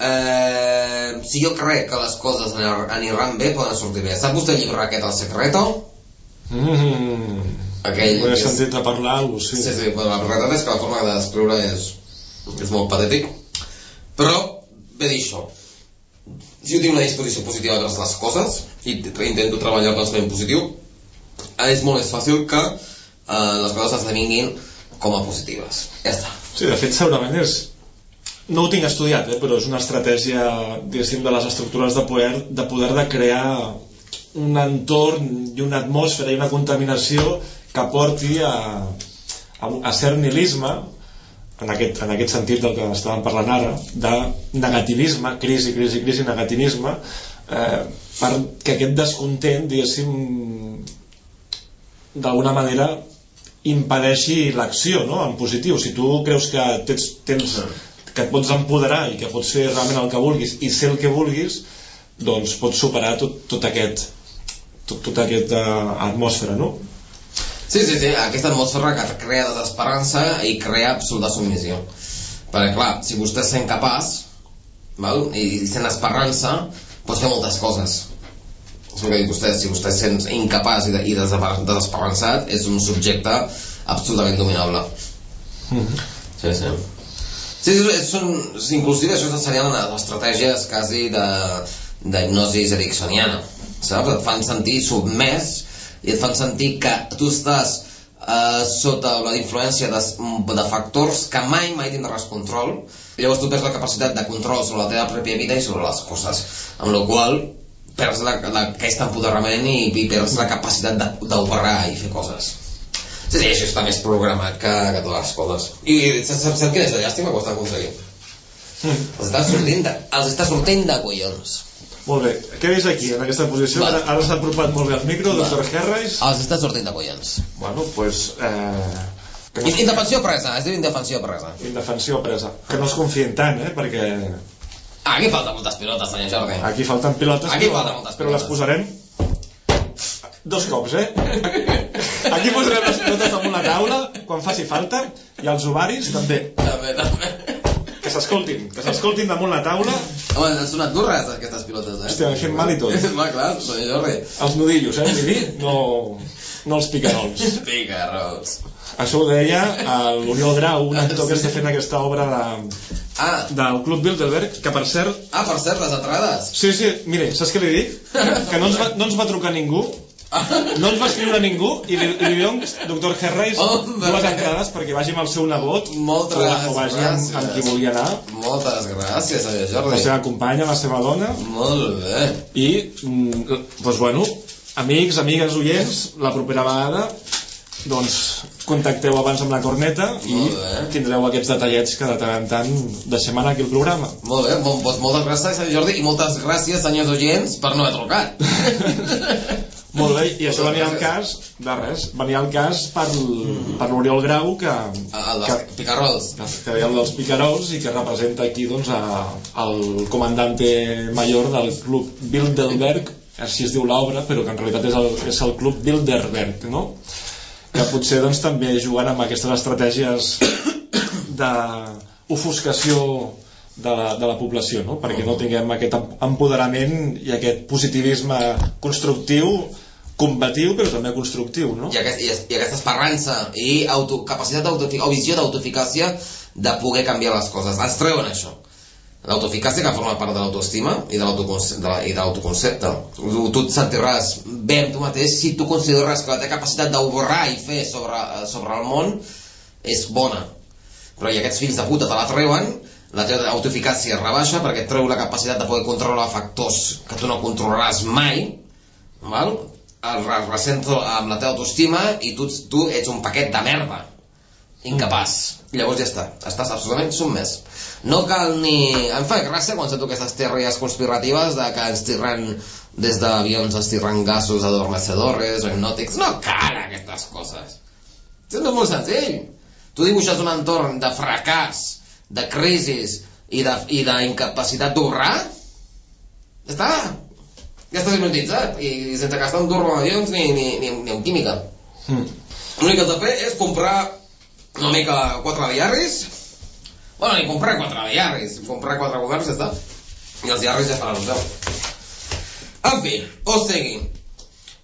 eh, si jo crec que les coses aniran bé, poden sortir bé. Sap vostè el llibre aquest, El Secreto? mm. Aquell ho he que és- sentit a parlar alguna cosa, Sí, sí. sí, però la veritat és que la forma de descriure és, és molt patètic. Però, bé dir això, si jo tinc una disposició positiva vers les coses i intento treballar el pensament positiu, eh, és molt més fàcil que eh, les coses esdevinguin com a positives. Ja està. Sí, de fet segurament és no ho tinc estudiat, eh, però és una estratègia diguéssim de les estructures de poder de poder de crear un entorn i una atmosfera i una contaminació que porti a, a, a cert nihilisme en aquest, en aquest sentit del que estàvem parlant ara de negativisme, crisi, crisi, crisi, negativisme eh, perquè aquest descontent, diguéssim, d'alguna manera impedeixi l'acció no? en positiu. Si tu creus que tens, tens, que et pots empoderar i que pots fer realment el que vulguis i ser el que vulguis, doncs pots superar tot, tot aquest tot, tota aquesta atmosfera, no? Sí, sí, sí, aquesta atmosfera que crea desesperança i crea absoluta submissió. Perquè, clar, si vostè sent capaç val? i sent esperança, pot fer moltes coses. És el que dic vostè, si vostè sent incapaç i, de, i desesperançat, és un subjecte absolutament dominable. Mm -hmm. Sí, sí. Sí, són, inclusive això serien les estratègies quasi de d'hipnosi ericksoniana saps? et fan sentir submès i et fan sentir que tu estàs eh, sota la influència de, de factors que mai mai tindràs control. Llavors tu perds la capacitat de control sobre la teva pròpia vida i sobre les coses. Amb la qual perds la, la, aquest empoderament i, i perds la capacitat d'operar i fer coses. Sí, sí, això està més programat que, que totes les coses. I saps, saps quina és la llàstima que ho està aconseguint? Mm. els està sortint de, els està sortint de collons molt bé, què veus aquí, en aquesta posició? Va. Ara, ara s'ha apropat molt bé al micro, Va. doctor Herreis. Els està sortint de collons. Bueno, doncs... Pues, eh... No indefensió presa, es diu indefensió presa. Indefensió presa. Que no es confien tant, eh? Perquè... Aquí falten moltes pilotes, senyor Jordi. Aquí falten pilotes, Aquí però, falten moltes pilotes. però les posarem dos cops, eh? Aquí posarem les pilotes damunt la taula, quan faci falta, i els ovaris també. També, també que s'escoltin, que s'escoltin damunt la taula. Home, han sonat burres aquestes pilotes, eh? Hòstia, fent mal i tot. *laughs* Va, clar, senyor Jordi. Els nudillos, eh, Miri? No, no els picarols. *laughs* picarols. Això ho deia l'Oriol Grau, un actor que està fent aquesta obra de, ah. del Club Bilderberg, que per cert... Ah, per cert, les entrades. Sí, sí, mire, saps què li dic? *laughs* Que no ens va, no ens va trucar ningú no ens va escriure ningú i li, li dono, doctor Herreis, dues entrades perquè vagi amb el seu nebot Moltes o, o vagi amb, amb qui vulgui anar. Moltes gràcies, senyor Jordi. La seva companya, la seva dona. Molt bé. I, mm, doncs bueno, amics, amigues, oients, la propera vegada doncs contacteu abans amb la corneta i tindreu aquests detallets que de tant en tant deixem anar aquí el programa. Molt bé, doncs moltes gràcies, senyor Jordi, i moltes gràcies, senyors oients, per no haver trucat. *laughs* Molt bé, i això venia al cas de res, venia al cas per, per l'Oriol Grau que, el dels picarols que, que el dels picarols i que representa aquí doncs a, el comandante major del club Bilderberg així es diu l'obra, però que en realitat és el, és el club Bilderberg no? que potser doncs també jugant amb aquestes estratègies d'ofuscació de la, de la població, no? perquè no tinguem aquest empoderament i aquest positivisme constructiu combatiu però també constructiu, no? I, aquest, i, i aquesta esperança i auto, capacitat o visió d'autoeficàcia de poder canviar les coses. Ens treuen això. L'autoeficàcia que forma part de l'autoestima i de l'autoconcepte. Tu, tu et sentiràs bé amb tu mateix si tu consideres que la teva capacitat d'obrar i fer sobre, sobre el món és bona. Però i aquests fills de puta te la treuen, la teva autoeficàcia rebaixa perquè et treu la capacitat de poder controlar factors que tu no controlaràs mai, val? El ressento amb la teva autoestima i tu, tu ets un paquet de merda. Incapaç. Llavors ja està, estàs absolutament submès no cal ni... em fa gràcia quan sento aquestes teories conspiratives de que ens tirren des d'avions ens tirren gasos adormecedores o hipnòtics. No cal aquestes coses. És molt senzill. Tu dibuixes un entorn de fracàs de crisis i d'incapacitat d'obrar ja està ja està hipnotitzat i sense gastar un turbo en avions ni, ni, ni, ni en química mm. l'únic que has de fer és comprar una mica quatre diaris bueno, ni comprar quatre diaris comprar quatre governs ja està i els diaris ja faran el seu en fi, o sigui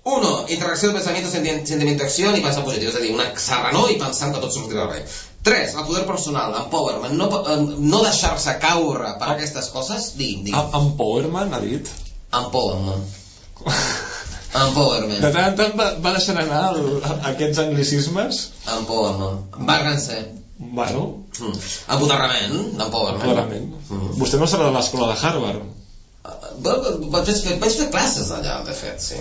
uno, interacció de pensamiento, sentimiento, acció i pensar positiu, és a dir, una serranor i pensant que tot sortirà bé 3. El poder personal, empowerment, no, no deixar-se caure per aquestes coses, digui'm, digui'm. Empowerment, ha dit? Empowerment. Empowerment. De tant en tant va, va deixant anar el, aquests anglicismes? Empowerment. Várganse. Bueno. Mm. Empoderament, d'empowerment. Empoderament. Mm. Vostè no serà de l'escola de Harvard? Uh, vaig, fer, vaig fer classes allà, de fet, sí.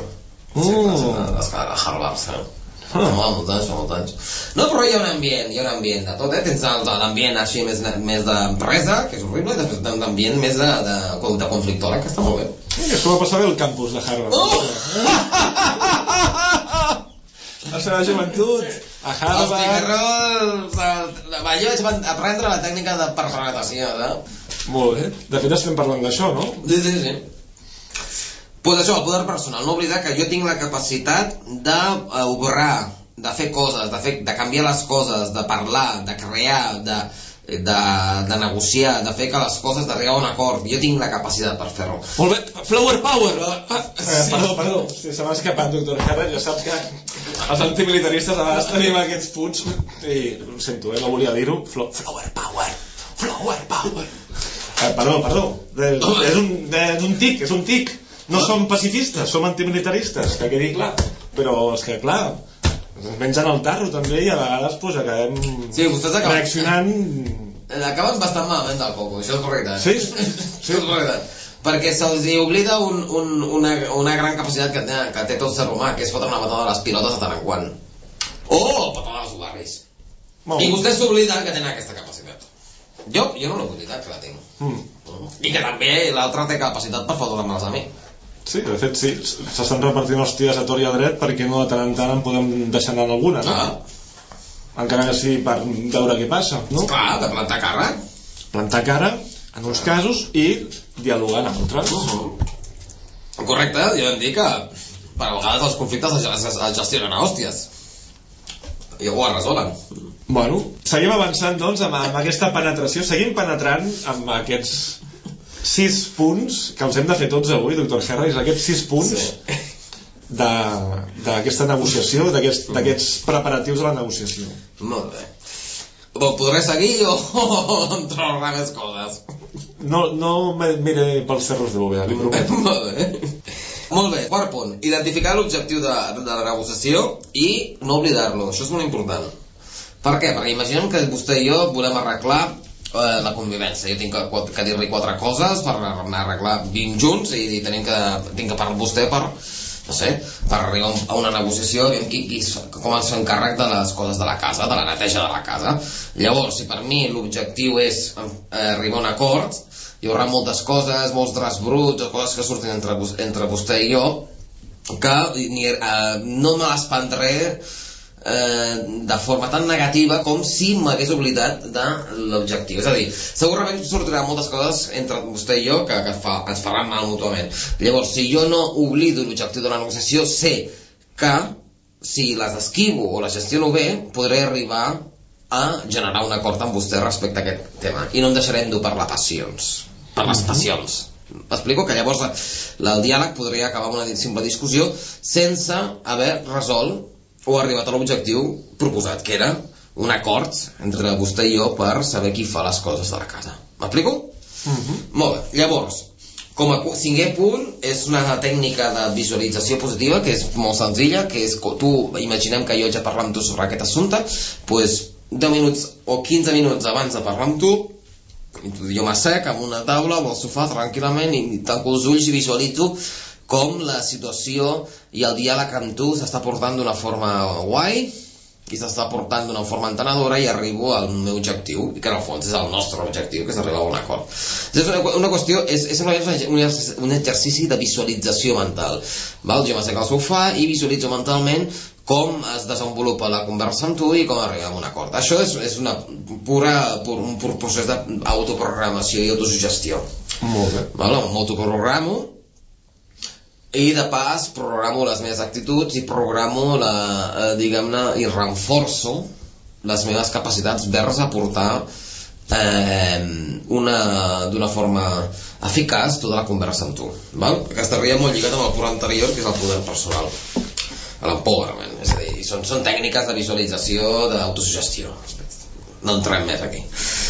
Mm. Sí, classes a l'escola de Harvard, sí. No, molts anys, molts anys. No, però hi ha un ambient, hi ha un ambient de tot, eh? Tens l'ambient així més, més d'empresa, que és horrible, i després tens l'ambient més de, de, de conflictora, que està molt bé. Sí, això va passar bé al campus de Harvard. Oh! *laughs* La seva joventut, a Els Harvard... picarrols, el- allò vaig aprendre la tècnica de personalizació, no? Molt bé. De fet, estem parlant d'això, no? Sí, sí, sí. Pues això, el poder personal. No oblidar que jo tinc la capacitat d'obrar, de fer coses, de, fer, de canviar les coses, de parlar, de crear, de, de, de negociar, de fer que les coses d'arribar a un acord. Jo tinc la capacitat per fer-ho. Molt bé. Flower power! Eh, perdó, perdó, si se m'ha escapat, doctor Herra, ja saps que els antimilitaristes a vegades tenim aquests punts i ho sento, eh, no volia dir-ho Flo flower power, flower power eh, perdó, perdó de, és, un, de, és un tic, és un tic no som pacifistes, som antimilitaristes que quedi clar, però és que clar ens mengen el tarro també i a vegades pues, acabem Sí, vostès acaben- reaccionant Acaben bastant malament del coco, això és veritat. Sí, *laughs* Això és veritat. Perquè se'ls oblida un, un, una, una gran capacitat que té, que té tot ser humà, que és fotre una patada a les pilotes de tant en quant. O patada als barris. Molt I vostès s'obliden que tenen aquesta capacitat. Jo, jo no l'he oblidat, que la tinc. mm. I que també l'altre té capacitat per fotre-me'ls a mi. Sí, de fet sí, s'estan repartint hòsties a tor i a dret perquè no de tant en tant en podem deixar anar alguna, no? Ah, Encara que sigui per veure què passa, no? clar, de plantar cara. Plantar cara en uns casos i dialogar en altres. Correcte, jo em dic que per a vegades els conflictes es, es, es gestionen a hòsties. I ho es resolen. Bueno, seguim avançant doncs amb, amb aquesta penetració, seguim penetrant amb aquests sis punts que els hem de fer tots avui, doctor Harris, aquests sis punts Sí. d'aquesta negociació, d'aquests d'aquests preparatius de la negociació. Molt bé. Bon, podré seguir o, o em trobarà més coses? No, no miré pels cerros de Bovea, li prometo. *laughs* Molt bé. Molt bé, quart punt. Identificar l'objectiu de, de la negociació i no oblidar-lo. Això és molt important. Per què? Perquè imaginem que vostè i jo volem arreglar eh, la convivència. Jo tinc que, que dir-li quatre coses per anar a arreglar 20 junts i, i tenim que, tinc que parlar amb vostè per, no sé, per arribar a una negociació aviam qui, qui, com es fa encàrrec de les coses de la casa, de la neteja de la casa. Llavors, si per mi l'objectiu és eh, arribar a un acord, hi haurà moltes coses, molts draps bruts, o coses que surtin entre, entre vostè i jo, que ni, eh, no me les prendré eh, de forma tan negativa com si m'hagués oblidat de l'objectiu. És a dir, segurament sortiran moltes coses entre vostè i jo que, que fa, ens faran mal mútuament. Llavors, si jo no oblido l'objectiu de la negociació, sé que si les esquivo o les gestiono bé, podré arribar a generar un acord amb vostè respecte a aquest tema. I no em deixaré endur per les passions. Per les passions. M'explico que llavors la- el diàleg podria acabar amb una simple discussió sense haver resolt o arribat a l'objectiu proposat, que era un acord entre vostè i jo per saber qui fa les coses de la casa. M'explico? Molt bé. Llavors, com a cinquè punt, és una tècnica de visualització positiva que és molt senzilla, que és tu, imaginem que jo ja parlo amb tu sobre aquest assumpte, doncs 10 minuts o 15 minuts abans de parlar amb tu, jo m'assec amb una taula o al sofà tranquil·lament i tanco els ulls i visualitzo com la situació i el diàleg amb tu s'està portant d'una forma guai i s'està portant d'una forma entenedora i arribo al meu objectiu, i que en el fons és el nostre objectiu, que és arribar a un acord. És una, una qüestió, és, és un, un exercici de visualització mental. Val? Jo m'assec al sofà i visualitzo mentalment com es desenvolupa la conversa amb tu i com arribem a un acord. Això és, és una pura, pur, un pur procés d'autoprogramació i autosugestió. Molt bé. Val? M'autoprogramo i de pas programo les meves actituds i programo la, eh, diguem-ne, i renforço les meves capacitats vers aportar eh, una d'una forma eficaç tota la conversa amb tu val? que estaria molt lligat amb el punt anterior que és el poder personal l'empowerment és a dir, són, són tècniques de visualització d'autosugestió no entrem més aquí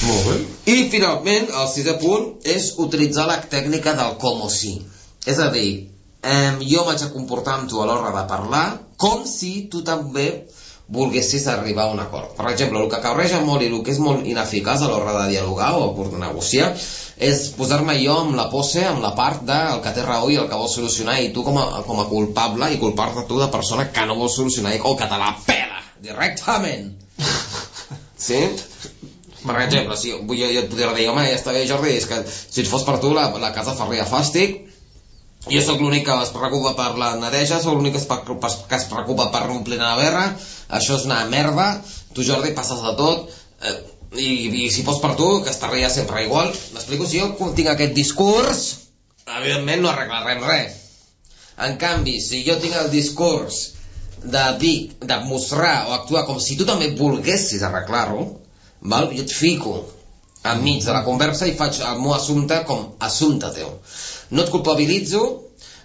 Molt bé. i finalment, el sisè punt és utilitzar la tècnica del com o sí. És a dir, eh, jo m'haig de comportar amb tu a l'hora de parlar com si tu també volguessis arribar a un acord. Per exemple, el que caureja molt i el que és molt ineficaç a l'hora de dialogar o de negociar és posar-me jo amb la pose, amb la part del que té raó i el que vol solucionar i tu com a, com a culpable i culpar-te tu de persona que no vol solucionar o que te la pela directament. *laughs* Sí? Per exemple, si jo, jo et podria dir, home, ja està bé, Jordi, és que si et fos per tu la, la casa faria fàstic, jo sóc l'únic que es preocupa per la neteja, sóc l'únic que, que es preocupa per omplir la verra, això és una merda, tu Jordi passes de tot, eh, i, i si fos per tu, que estaria sempre igual. M'explico, si jo tinc aquest discurs, evidentment no arreglarem res. En canvi, si jo tinc el discurs de dir, de mostrar o actuar com si tu també volguessis arreglar-ho, jo et fico enmig de la conversa i faig el meu assumpte com assumpte teu. No et culpabilitzo,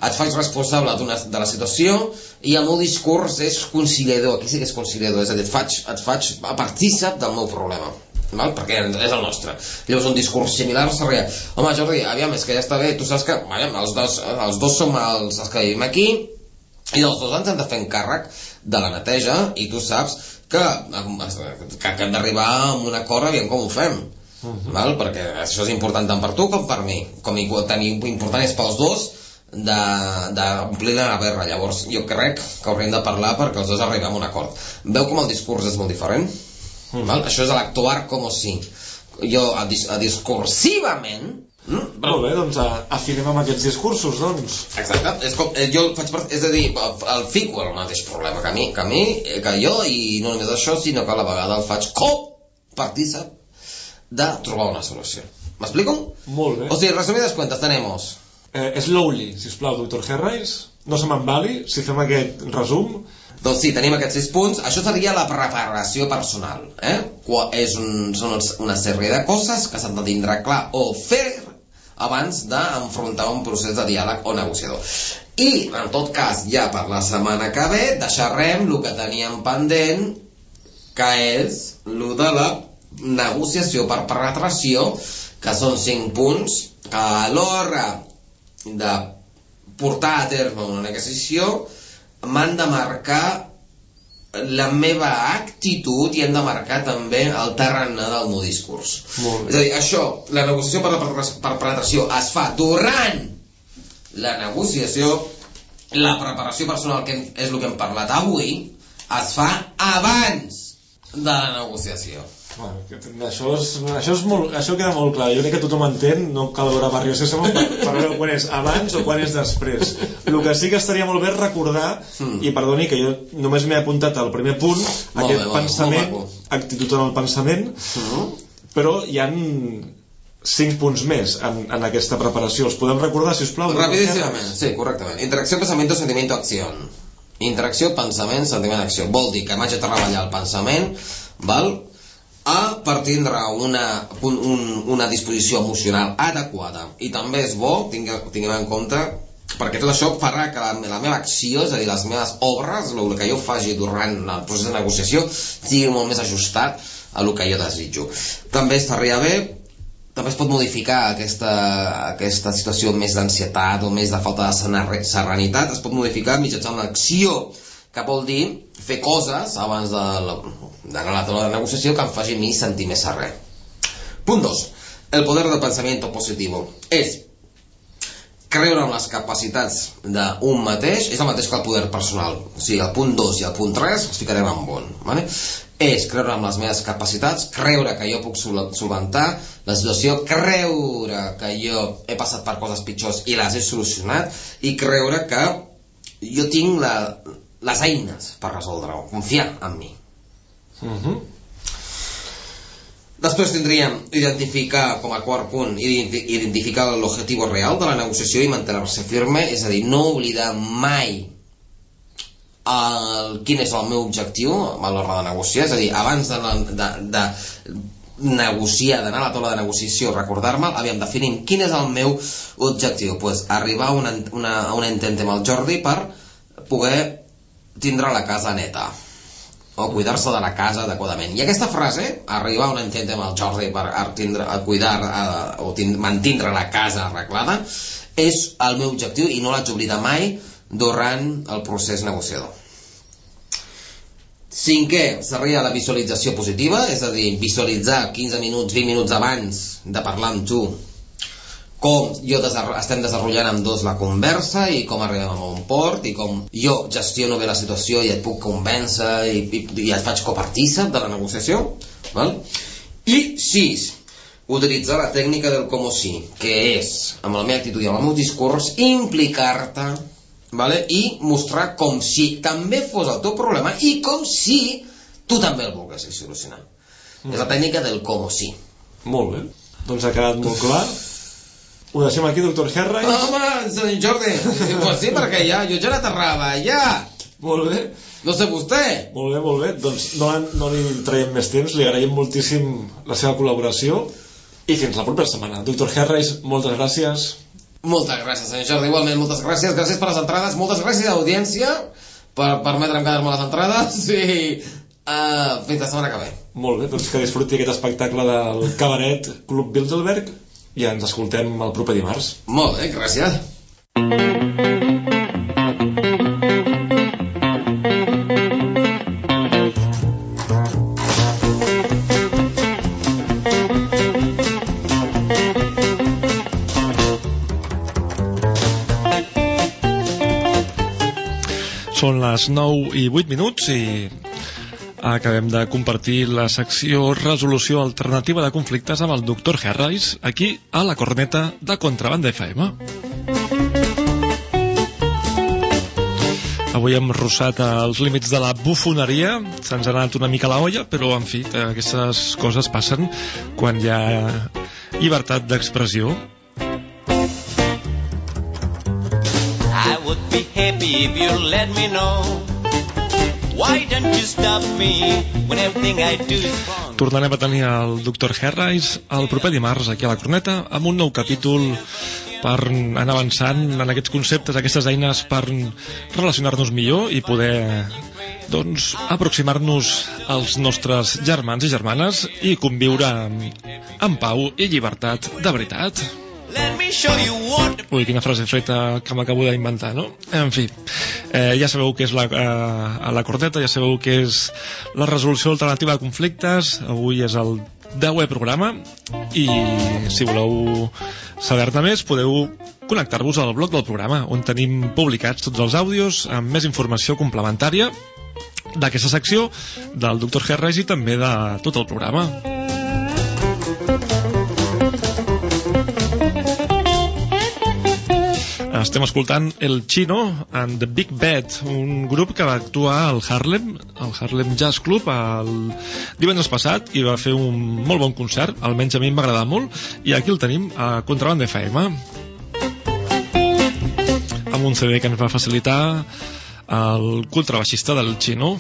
et faig responsable de la situació i el meu discurs és conciliador, aquí sí que és conciliador, és a dir, faig, et faig partícip del meu problema val? perquè és el nostre llavors un discurs similar seria home Jordi, aviam, és que ja està bé tu saps que aviam, els, dos, els dos som els, els que vivim aquí i els dos ens hem de fer encàrrec de la neteja i tu saps que, que, que hem d'arribar a un acord aviam com ho fem val? perquè això és important tant per tu com per mi. Com tan important és pels dos d'omplir la berra llavors jo crec que hauríem de parlar perquè els dos arribem a un acord. Veu com el discurs és molt diferent? Val? això és l'actuar com o si jo a, dis a discursivament mm, Molt bé, doncs a, afinem amb aquests discursos, doncs. Exacte, és, com, eh, jo faig part, és a dir, el, fico el mateix problema que a mi, que a mi, eh, que jo, i no només això, sinó que a la vegada el faig com partícip de trobar una solució. ¿M'explico? Molt bé. O sigui, resumides cuentas, tenemos Eh, slowly, sisplau, doctor Herreis. No se m'embali si fem aquest resum. Doncs sí, tenim aquests sis punts. Això seria la preparació personal. Eh? És un, són una sèrie de coses que s'han de tindre clar o fer abans d'enfrontar un procés de diàleg o negociador. I, en tot cas, ja per la setmana que ve, deixarem el que teníem pendent, que és el de la negociació per penetració, que són cinc punts que a l'hora de portar a terme una negociació m'han de marcar la meva actitud i hem de marcar també el tarannà del meu discurs. Molt bé. És a dir, això, la negociació per, per, per penetració es fa durant la negociació, la preparació personal, que és el que hem parlat avui, es fa abans de la negociació. Bueno, això, és, això, és molt, això queda molt clar. Jo crec que tothom entén, no cal veure Barrio Sésamo per, per veure quan és abans o quan és després. El que sí que estaria molt bé és recordar, Mm. i perdoni que jo només m'he apuntat al primer punt, Molt aquest bé, pensament, actitud en el pensament, Mm? però hi han cinc punts més en, en aquesta preparació. Els podem recordar, si us plau? Rapidíssimament, sí, correctament. Interacció, pensamiento, sentimiento, acción. Interacció, pensament, sentiment, acció. Vol dir que m'haig de treballar el pensament, val? A per tindre una, un, un, una disposició emocional adequada. I també és bo, tinguem, tinguem en compte, perquè tot això farà que la, la meva acció, és a dir, les meves obres, el que jo faci durant el procés de negociació, sigui molt més ajustat a el que jo desitjo. També estaria bé també es pot modificar aquesta, aquesta situació més d'ansietat o més de falta de serenitat, es pot modificar mitjançant l'acció, que vol dir fer coses abans d'anar a la taula de negociació que em faci a mi sentir més serè. Punt 2. El poder del pensamiento positivo. És creure en les capacitats d'un mateix és el mateix que el poder personal. O sigui, el punt 2 i el punt 3 els ficarem en bon. Vale? És creure en les meves capacitats, creure que jo puc sol- solventar la situació, creure que jo he passat per coses pitjors i les he solucionat i creure que jo tinc la, les eines per resoldre-ho, confiar en mi. Uh -huh. Després tindríem identificar com a quart punt identi- identificar l'objectiu real de la negociació i mantenir-se firme, és a dir, no oblidar mai el, quin és el meu objectiu a l'hora de negociar, és a dir, abans de, de, de negociar, d'anar a la taula de negociació, recordar-me, aviam, definim quin és el meu objectiu, pues, arribar a, una, una, a un entente amb el Jordi per poder tindre la casa neta o cuidar-se de la casa adequadament. I aquesta frase, arribar a un entente amb el Jordi per tindre, a cuidar a, o tind, mantindre la casa arreglada, és el meu objectiu i no l'haig d'oblidar mai durant el procés negociador. Cinquè, seria la visualització positiva, és a dir, visualitzar 15 minuts, 20 minuts abans de parlar amb tu com jo estem desenvolupant amb dos la conversa i com arribem a un port i com jo gestiono bé la situació i et puc convèncer i, i, i et faig copartícip de la negociació val? i sis utilitzar la tècnica del com o sí que és, amb la meva actitud i amb el meu discurs implicar-te vale? i mostrar com si també fos el teu problema i com si tu també el volguessis solucionar. Mm. És la tècnica del com o sí. Molt bé. Doncs ha quedat molt clar. Ho deixem aquí, doctor Herray. Home, senyor Jordi, pues sí, perquè ja, jo ja he anat a treballar. Molt bé. No sé vostè. Molt bé, molt bé. Doncs no, no li traiem més temps, li agraïm moltíssim la seva col·laboració i fins la propera setmana. Doctor Herreys, moltes gràcies. Moltes gràcies, senyor Jordi. Igualment, moltes gràcies. Gràcies per les entrades. Moltes gràcies a l'audiència per permetre'm quedar-me les entrades i uh, fins la setmana que ve. Molt bé, doncs que disfruti aquest espectacle del cabaret Club Bilderberg i ens escoltem el proper dimarts. Molt bé, gràcies. Són les 9 i 8 minuts i acabem de compartir la secció Resolució Alternativa de Conflictes amb el doctor Herreis aquí a la corneta de Contrabanda FM. Avui hem rossat els límits de la bufoneria, se'ns ha anat una mica la olla, però en fi, aquestes coses passen quan hi ha llibertat d'expressió. I would be happy if you let me know. Tornarem a tenir el doctor Herreis el proper dimarts aquí a la Corneta amb un nou capítol per anar avançant en aquests conceptes, aquestes eines per relacionar-nos millor i poder doncs, aproximar-nos als nostres germans i germanes i conviure en pau i llibertat de veritat. Ui, quina frase feta que m'acabo d'inventar, no? En fi, eh, ja sabeu què és la, eh, la corteta, ja sabeu què és la resolució alternativa de conflictes, avui és el 10è programa i si voleu saber-ne més podeu connectar-vos al blog del programa on tenim publicats tots els àudios amb més informació complementària d'aquesta secció del Dr. Herres i també de tot el programa. Estem escoltant el Chino and the Big Bad, un grup que va actuar al Harlem, al Harlem Jazz Club, el divendres passat, i va fer un molt bon concert, almenys a mi m'ha agradat molt, i aquí el tenim a Contraband FM, amb un CD que ens va facilitar el contrabaixista del Chino.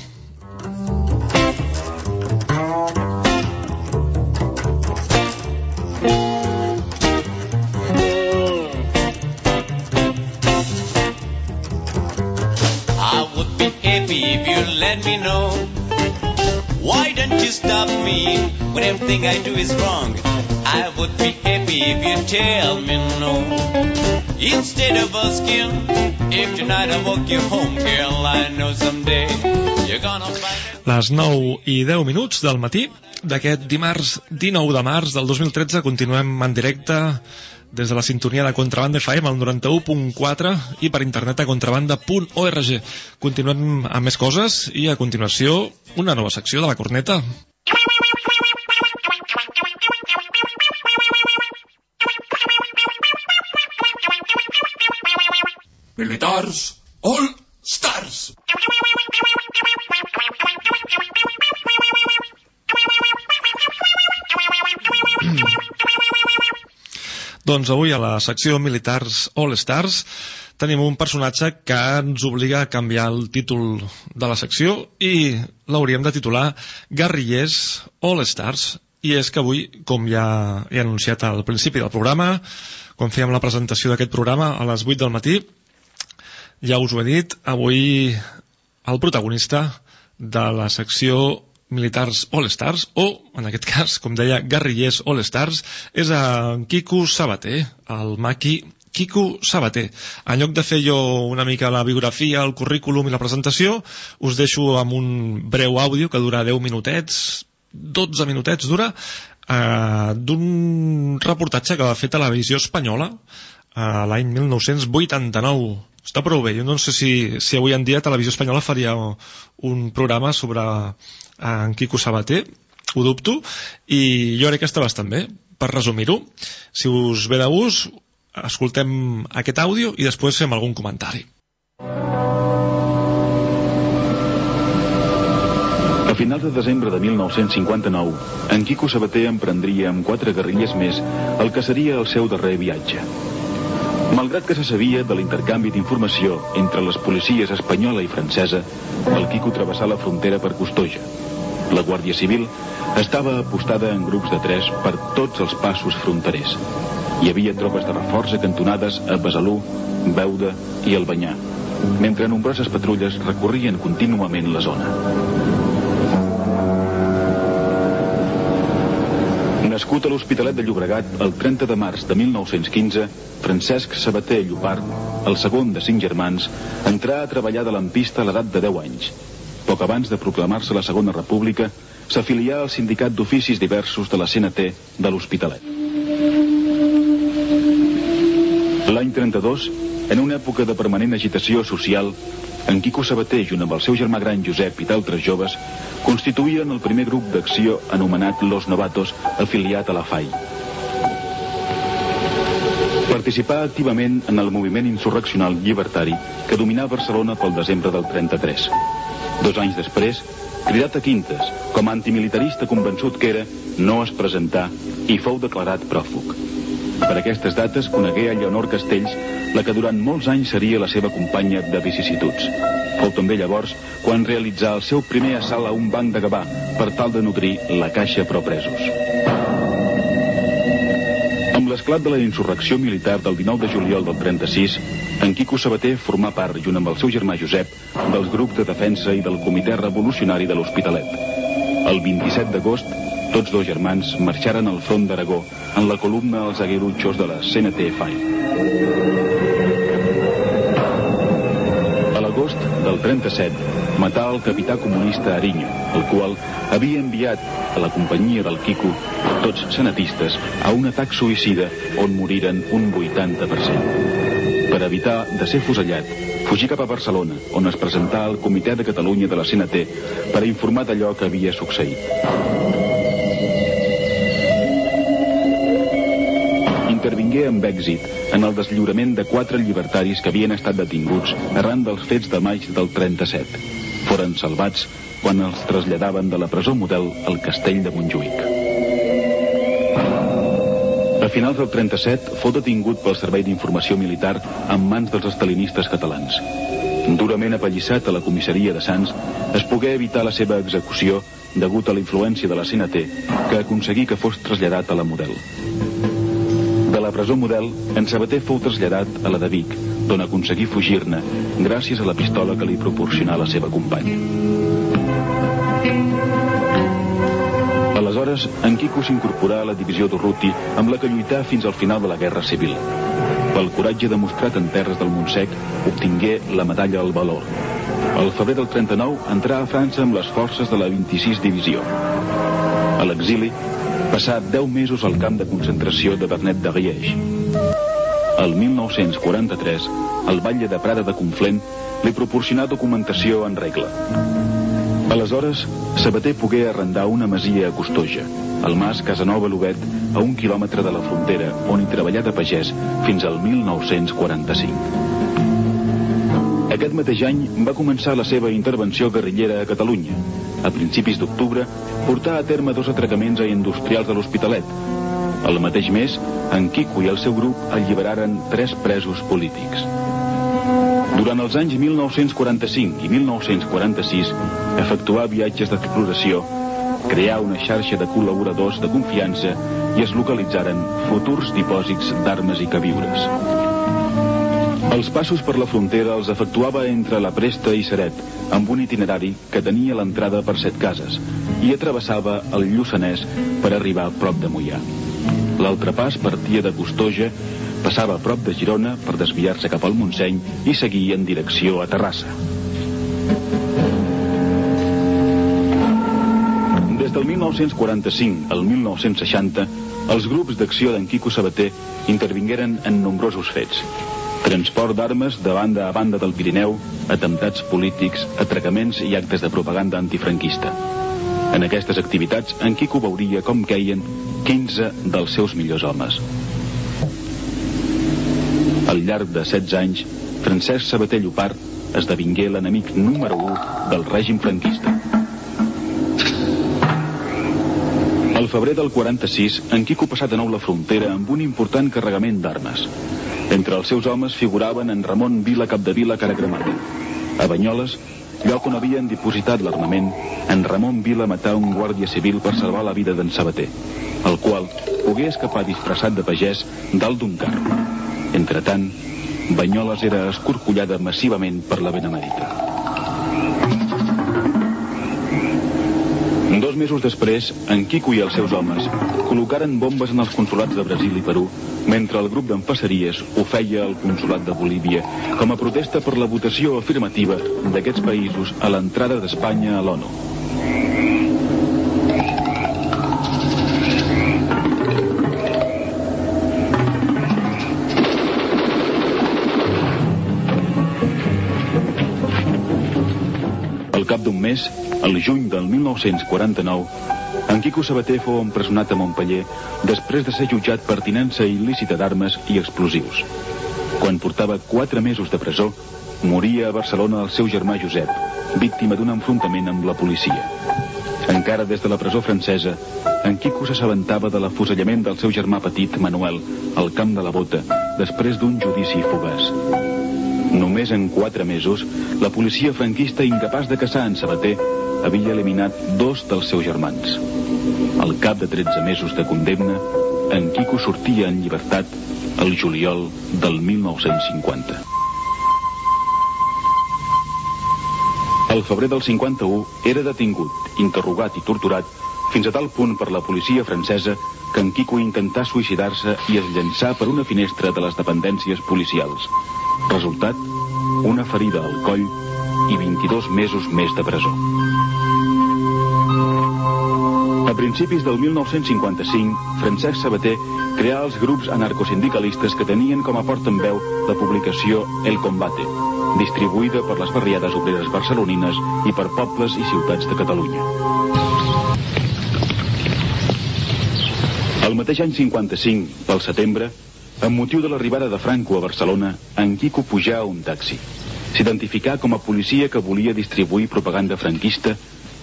Stop me when everything I do is wrong? I would be happy if you tell me no. Instead of asking if tonight I walk you home, girl, I know someday you're gonna find Les 9 i 10 minuts del matí d'aquest dimarts 19 de març del 2013 continuem en directe des de la sintonia de Contrabanda FM al 91.4 i per internet a contrabanda.org. Continuem amb més coses i a continuació una nova secció de la corneta. Militars All Stars. Doncs avui a la secció Militars All Stars tenim un personatge que ens obliga a canviar el títol de la secció i l'hauríem de titular Guerrillers All Stars. I és que avui, com ja he anunciat al principi del programa, quan fèiem la presentació d'aquest programa a les 8 del matí, ja us ho he dit, avui el protagonista de la secció Militars All Stars, o, en aquest cas, com deia, Guerrillers All Stars, és en Quico Sabater, el maqui Quico Sabater. En lloc de fer jo una mica la biografia, el currículum i la presentació, us deixo amb un breu àudio que dura 10 minutets, 12 minutets dura, eh, d'un reportatge que va fer Televisió Espanyola eh, l'any 1989. Està prou bé. Jo no sé si, si avui en dia Televisió Espanyola faria un programa sobre eh, en Quico Sabater, ho dubto, i jo crec que està bastant bé. Per resumir-ho, si us ve de gust, escoltem aquest àudio i després fem algun comentari. A finals de desembre de 1959, en Quico Sabater emprendria amb quatre guerrilles més el que seria el seu darrer viatge. Malgrat que se sabia de l'intercanvi d'informació entre les policies espanyola i francesa, el Quico travessà la frontera per Costoja. La Guàrdia Civil estava apostada en grups de tres per tots els passos fronterers. Hi havia tropes de reforç acantonades a Besalú, Beuda i Albanyà, mentre nombroses patrulles recorrien contínuament la zona. Nascut a l'Hospitalet de Llobregat el 30 de març de 1915, Francesc Sabater Llopart, el segon de cinc germans, entrà a treballar de lampista a l'edat de 10 anys. Poc abans de proclamar-se la Segona República, s'afilià al sindicat d'oficis diversos de la CNT de l'Hospitalet. 32, en una època de permanent agitació social, en Quico Sabater, junt amb el seu germà gran Josep i d'altres joves, constituïen el primer grup d'acció anomenat Los Novatos, afiliat a la FAI. Participà activament en el moviment insurreccional llibertari que dominà Barcelona pel desembre del 33. Dos anys després, cridat a Quintes, com a antimilitarista convençut que era, no es presentà i fou declarat pròfug. Per aquestes dates conegué a Leonor Castells, la que durant molts anys seria la seva companya de vicissituds. Fou també llavors quan realitzà el seu primer assalt a un banc de Gavà per tal de nodrir la caixa pro presos. Amb l'esclat de la insurrecció militar del 19 de juliol del 36, en Quico Sabater formà part, junt amb el seu germà Josep, dels grups de defensa i del Comitè Revolucionari de l'Hospitalet. El 27 d'agost, tots dos germans marxaren al front d'Aragó en la columna Els aguerutxos de la CNT FAI. A l'agost del 37 matà el capità comunista Ariño, el qual havia enviat a la companyia del Quico, tots senatistes, a un atac suïcida on moriren un 80%. Per evitar de ser fusellat, fugí cap a Barcelona, on es presentà al Comitè de Catalunya de la CNT per informar d'allò que havia succeït. Intervingué amb èxit en el deslliurament de quatre llibertaris que havien estat detinguts arran dels fets de maig del 37. Foren salvats quan els traslladaven de la presó model al castell de Montjuïc. A finals del 37 fou detingut pel Servei d'Informació Militar en mans dels estalinistes catalans. Durament apallissat a la comissaria de Sants, es pogué evitar la seva execució degut a la influència de la CNT, que aconseguí que fos traslladat a la model. Presó model, en Sabater fou traslladat a la de Vic, d'on aconseguí fugir-ne gràcies a la pistola que li proporcionà la seva companya. Aleshores, en Quico s'incorporà a la divisió d'Urruti, amb la que lluità fins al final de la Guerra Civil. Pel coratge demostrat en terres del Montsec, obtingué la medalla al valor. Al febrer del 39 entrà a França amb les forces de la 26 Divisió. A l'exili, passà 10 mesos al camp de concentració de Bernet de Rieix. El 1943, el batlle de Prada de Conflent li proporcionà documentació en regla. Aleshores, Sabater pogué arrendar una masia a Costoja, al mas Casanova Lobet, a un quilòmetre de la frontera, on hi treballà de pagès fins al 1945. Aquest mateix any va començar la seva intervenció guerrillera a Catalunya. A principis d'octubre portà a terme dos atracaments a industrials de l'Hospitalet. El mateix mes, en Quico i el seu grup alliberaren tres presos polítics. Durant els anys 1945 i 1946 efectuà viatges d'exploració, creà una xarxa de col·laboradors de confiança i es localitzaren futurs dipòsits d'armes i queviures. Els passos per la frontera els efectuava entre la Presta i Seret, amb un itinerari que tenia l'entrada per set cases, i atravessava el Lluçanès per arribar a prop de Mollà. L'altre pas partia de Costoja Passava a prop de Girona per desviar-se cap al Montseny i seguir en direcció a Terrassa. Des del 1945 al 1960, els grups d'acció d'en Quico Sabater intervingueren en nombrosos fets. Transport d'armes de banda a banda del Pirineu, atemptats polítics, atracaments i actes de propaganda antifranquista. En aquestes activitats, en Quico veuria com queien 15 dels seus millors homes. Al llarg de 16 anys, Francesc Sabater Llopart esdevingué l'enemic número 1 del règim franquista. Al febrer del 46, en Quico passà de nou la frontera amb un important carregament d'armes. Entre els seus homes figuraven en Ramon Vila Capdevila Caragramata. A Banyoles, lloc on havien dipositat l'armament, en Ramon Vila matà un guàrdia civil per salvar la vida d'en Sabater, el qual pogué escapar disfressat de pagès dalt d'un carro. Entretant, Banyoles era escorcollada massivament per la Benemèrita. Dos mesos després, en Quico i els seus homes col·locaren bombes en els consulats de Brasil i Perú, mentre el grup d'empasseries ho feia al consulat de Bolívia com a protesta per la votació afirmativa d'aquests països a l'entrada d'Espanya a l'ONU. Cap d'un mes, el juny del 1949, en Quico Sabater fou empresonat a Montpeller després de ser jutjat per tinença il·lícita d'armes i explosius. Quan portava quatre mesos de presó, moria a Barcelona el seu germà Josep, víctima d'un enfrontament amb la policia. Encara des de la presó francesa, en Quico s'assabentava de l'afusellament del seu germà petit, Manuel, al camp de la Bota, després d'un judici fugaç. Només en quatre mesos, la policia franquista incapaç de caçar en Sabater havia eliminat dos dels seus germans. Al cap de 13 mesos de condemna, en Quico sortia en llibertat el juliol del 1950. Al febrer del 51 era detingut, interrogat i torturat fins a tal punt per la policia francesa que en Quico intentà suïcidar-se i es llançà per una finestra de les dependències policials. Resultat, una ferida al coll i 22 mesos més de presó. A principis del 1955, Francesc Sabater creà els grups anarcosindicalistes que tenien com a portaveu la publicació El Combate, distribuïda per les barriades obreres barcelonines i per pobles i ciutats de Catalunya. El mateix any 55, pel setembre, amb motiu de l'arribada de Franco a Barcelona, en Quico pujà a un taxi. S'identificà com a policia que volia distribuir propaganda franquista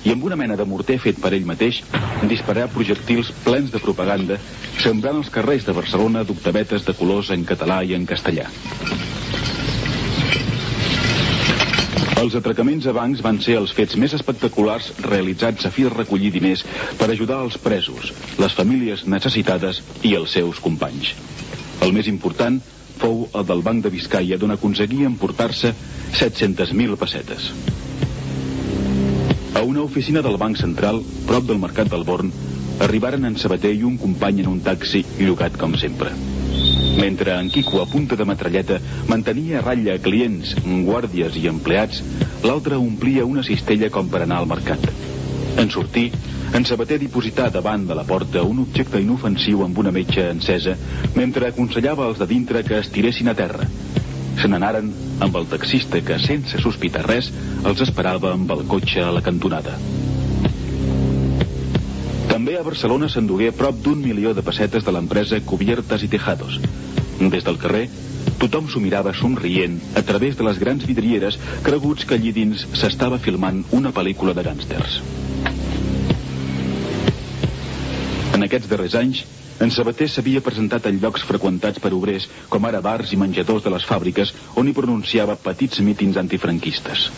i amb una mena de morter fet per ell mateix disparar projectils plens de propaganda sembrant els carrers de Barcelona d'octavetes de colors en català i en castellà. Els atracaments a bancs van ser els fets més espectaculars realitzats a fi de recollir diners per ajudar els presos, les famílies necessitades i els seus companys. El més important fou el del Banc de Vizcaya, d'on aconseguia emportar-se 700.000 pessetes. A una oficina del Banc Central, prop del Mercat del Born, arribaren en Sabater i un company en un taxi llogat com sempre. Mentre en Quico, a punta de metralleta, mantenia a ratlla clients, guàrdies i empleats, l'altre omplia una cistella com per anar al mercat. En sortir, en Sabater diposità davant de la porta un objecte inofensiu amb una metxa encesa mentre aconsellava als de dintre que es tiressin a terra. Se n'anaren amb el taxista que, sense sospitar res, els esperava amb el cotxe a la cantonada. També a Barcelona s'endugué prop d'un milió de pessetes de l'empresa Cubiertas i Tejados. Des del carrer, tothom s'ho mirava somrient a través de les grans vidrieres creguts que allí dins s'estava filmant una pel·lícula de gàngsters. En aquests darrers anys, en Sabater s'havia presentat en llocs freqüentats per obrers, com ara bars i menjadors de les fàbriques, on hi pronunciava petits mítings antifranquistes.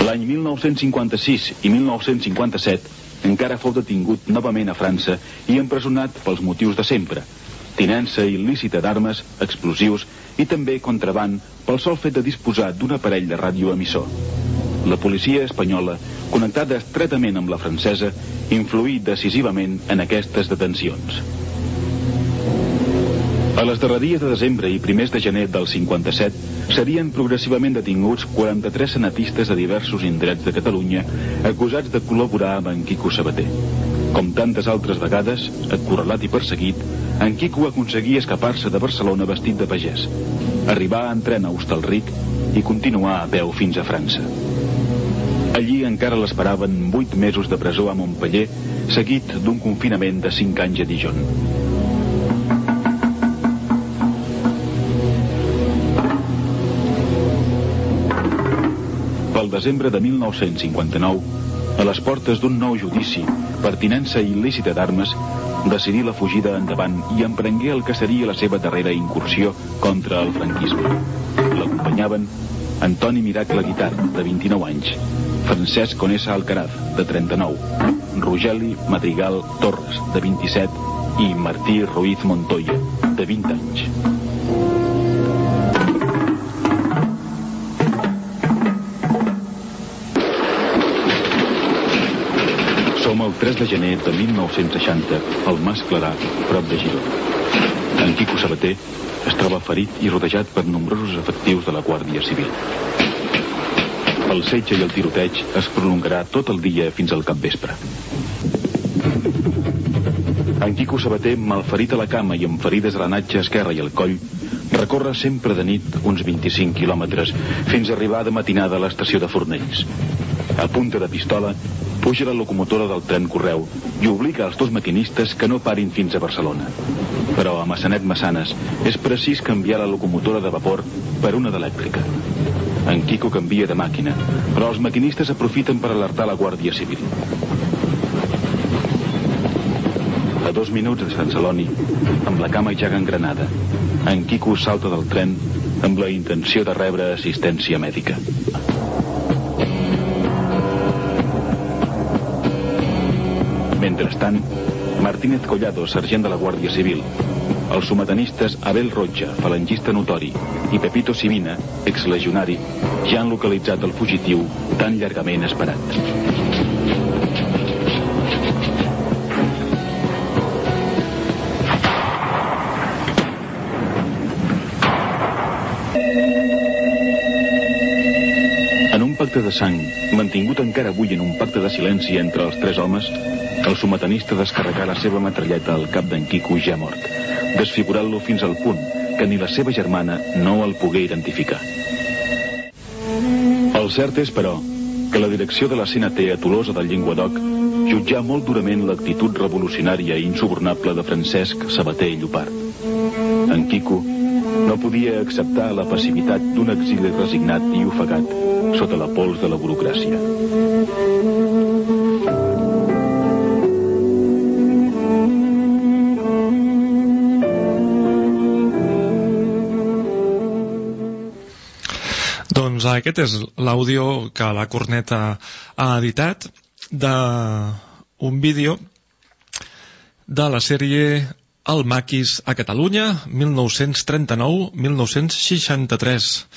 L'any 1956 i 1957 encara fou detingut novament a França i empresonat pels motius de sempre, tinença il·lícita d'armes, explosius i també contraband pel sol fet de disposar d'un aparell de radioemissor. La policia espanyola, connectada estretament amb la francesa, influí decisivament en aquestes detencions. A les darreries de desembre i primers de gener del 57 serien progressivament detinguts 43 senatistes de diversos indrets de Catalunya acusats de col·laborar amb en Quico Sabater. Com tantes altres vegades, acorralat i perseguit, en Quico aconseguia escapar-se de Barcelona vestit de pagès, arribar en tren a Hostalric i continuar a peu fins a França. Allí encara l'esperaven vuit mesos de presó a Montpeller, seguit d'un confinament de cinc anys a Dijon. Desembre de 1959, a les portes d'un nou judici per tinença il·lícita d'armes, decidí la fugida endavant i emprengué el que seria la seva darrera incursió contra el franquisme. L'acompanyaven Antoni Miracle Guitar, de 29 anys, Francesc Conesa Alcaraz, de 39, Rogeli Madrigal Torres, de 27, i Martí Ruiz Montoya, de 20 anys. 3 de gener de 1960, al Mas Clarà, prop de Girona. En Quico Sabater es troba ferit i rodejat per nombrosos efectius de la Guàrdia Civil. El setge i el tiroteig es prolongarà tot el dia fins al capvespre. En Quico Sabater, malferit a la cama i amb ferides a la natxa esquerra i al coll, recorre sempre de nit uns 25 quilòmetres fins a arribar de matinada a l'estació de Fornells. A punta de pistola, puja la locomotora del tren Correu i obliga els dos maquinistes que no parin fins a Barcelona. Però a Massanet Massanes és precís canviar la locomotora de vapor per una d'elèctrica. En Quico canvia de màquina, però els maquinistes aprofiten per alertar la Guàrdia Civil. A dos minuts de Sant Celoni, amb la cama ja gangrenada, en Quico salta del tren amb la intenció de rebre assistència mèdica. Mentrestant, Martínez Collado, sergent de la Guàrdia Civil, els somatanistes Abel Roja, falangista notori, i Pepito Sivina, exlegionari, ja han localitzat el fugitiu tan llargament esperat. Pacte de sang, mantingut encara avui en un pacte de silenci entre els tres homes, el sometanista descarregà la seva metralleta al cap d'en Quico ja mort, desfigurant-lo fins al punt que ni la seva germana no el pogué identificar. El cert és, però, que la direcció de la CNT a Tolosa del Llenguadoc jutjà molt durament l'actitud revolucionària i insubornable de Francesc Sabater i Llopart. En Quico no podia acceptar la passivitat d'un exili resignat i ofegat sota la pols de la burocràcia. Doncs aquest és l'àudio que la Corneta ha editat d'un vídeo de la sèrie El Maquis a Catalunya 1939-1963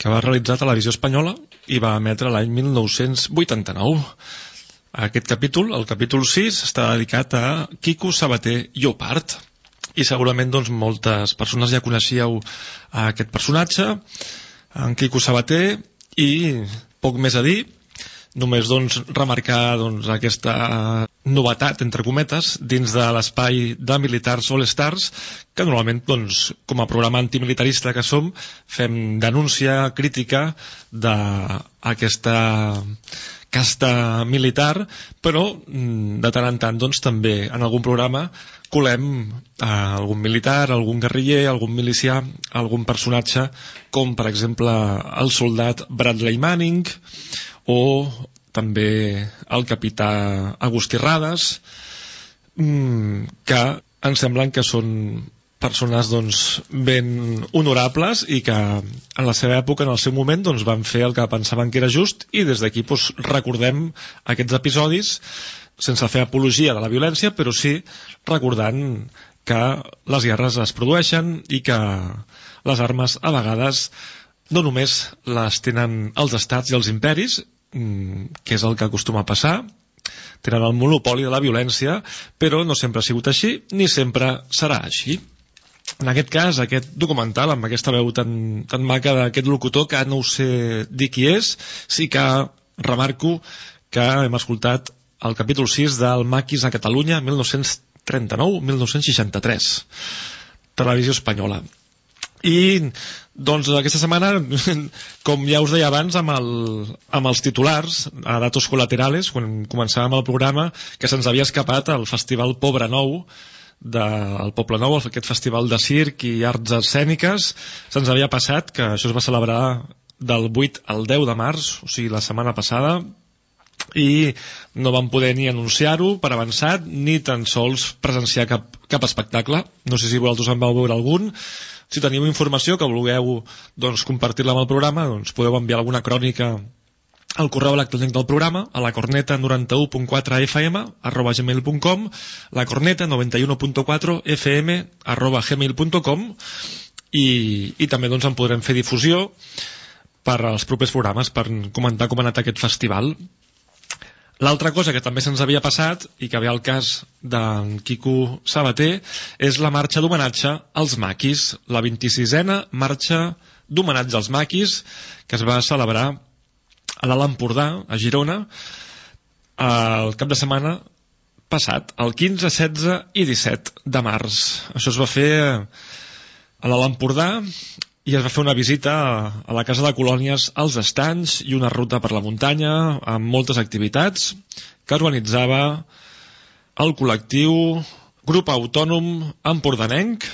que va realitzar Televisió Espanyola i va emetre l'any 1989. Aquest capítol, el capítol 6, està dedicat a Quico Sabater Llopart i segurament doncs, moltes persones ja coneixíeu aquest personatge en Quico Sabater i poc més a dir només doncs, remarcar doncs, aquesta novetat, entre cometes, dins de l'espai de Militars All Stars, que normalment, doncs, com a programa antimilitarista que som, fem denúncia, crítica d'aquesta casta militar, però mm, de tant en tant doncs, també en algun programa colem eh, algun militar, algun guerriller, algun milicià, algun personatge, com per exemple el soldat Bradley Manning o també el capità Agustí Rades, mm, que ens semblen que són persones doncs, ben honorables i que en la seva època, en el seu moment, doncs, van fer el que pensaven que era just i des d'aquí doncs, recordem aquests episodis sense fer apologia de la violència, però sí recordant que les guerres es produeixen i que les armes a vegades no només les tenen els estats i els imperis, que és el que acostuma a passar, tenen el monopoli de la violència, però no sempre ha sigut així, ni sempre serà així. en aquest cas, aquest documental, amb aquesta veu tan, tan maca d'aquest locutor, que no ho sé dir qui és, sí que remarco que hem escoltat el capítol 6 del Maquis a Catalunya 1939-1963 televisió espanyola i doncs aquesta setmana *laughs* com ja us deia abans amb, el, amb els titulars a datos colaterales quan començàvem el programa que se'ns havia escapat el festival Pobre Nou del Poble Nou, aquest festival de circ i arts escèniques se'ns havia passat que això es va celebrar del 8 al 10 de març o sigui la setmana passada i no vam poder ni anunciar-ho per avançat ni tan sols presenciar cap, cap espectacle. No sé si vosaltres en vau veure algun si teniu informació que vulgueu doncs, compartir-la amb el programa doncs podeu enviar alguna crònica al correu electrònic del programa a la corneta 91.4 fm arroba gmail.com la corneta 91.4 fm arroba gmail.com i, i també doncs en podrem fer difusió per als propers programes per comentar com ha anat aquest festival L'altra cosa que també se'ns havia passat, i que ve al cas d'en Quico Sabater, és la marxa d'homenatge als maquis, la 26a marxa d'homenatge als maquis, que es va celebrar a l'Alt Empordà, a Girona, el cap de setmana passat, el 15, 16 i 17 de març. Això es va fer a l'Alt Empordà i es va fer una visita a la Casa de Colònies als estanys i una ruta per la muntanya amb moltes activitats que organitzava el col·lectiu Grup Autònom Empordanenc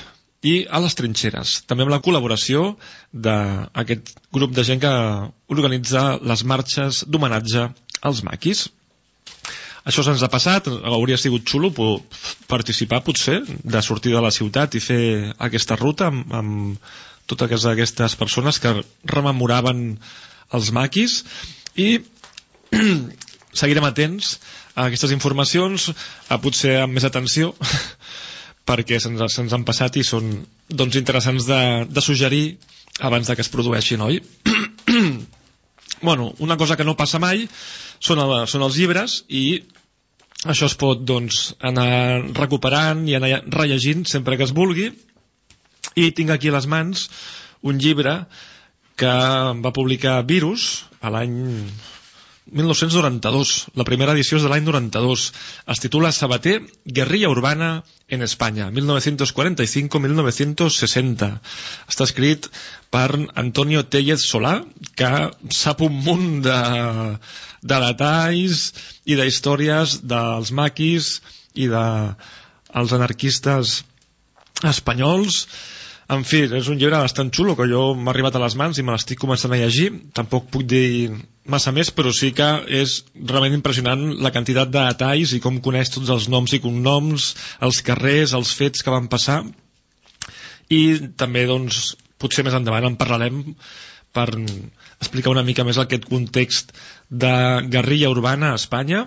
i a les trinxeres, també amb la col·laboració d'aquest grup de gent que organitza les marxes d'homenatge als maquis. Això se'ns ha passat, hauria sigut xulo participar potser, de sortir de la ciutat i fer aquesta ruta amb, amb totes aquestes persones que rememoraven els maquis i *clears throat* seguirem atents a aquestes informacions, a potser amb més atenció, *laughs* perquè se'ns se han passat i són doncs, interessants de, de suggerir abans de que es produeixin, oi? *clears throat* bueno, una cosa que no passa mai són, el, són els llibres i això es pot doncs, anar recuperant i anar rellegint sempre que es vulgui i tinc aquí a les mans un llibre que va publicar Virus a l'any 1992. La primera edició és de l'any 92. Es titula Sabater, guerrilla urbana en Espanya, 1945-1960. Està escrit per Antonio Tellez Solà, que sap un munt de, de detalls i d'històries dels maquis i de els anarquistes espanyols en fi, és un llibre bastant xulo que jo m'ha arribat a les mans i me l'estic començant a llegir. Tampoc puc dir massa més, però sí que és realment impressionant la quantitat de detalls i com coneix tots els noms i cognoms, els carrers, els fets que van passar. I també, doncs, potser més endavant en parlarem per explicar una mica més aquest context de guerrilla urbana a Espanya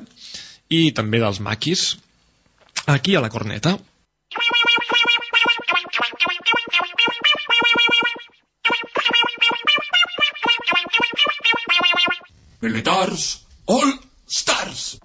i també dels maquis aquí a la corneta. Militars All Stars!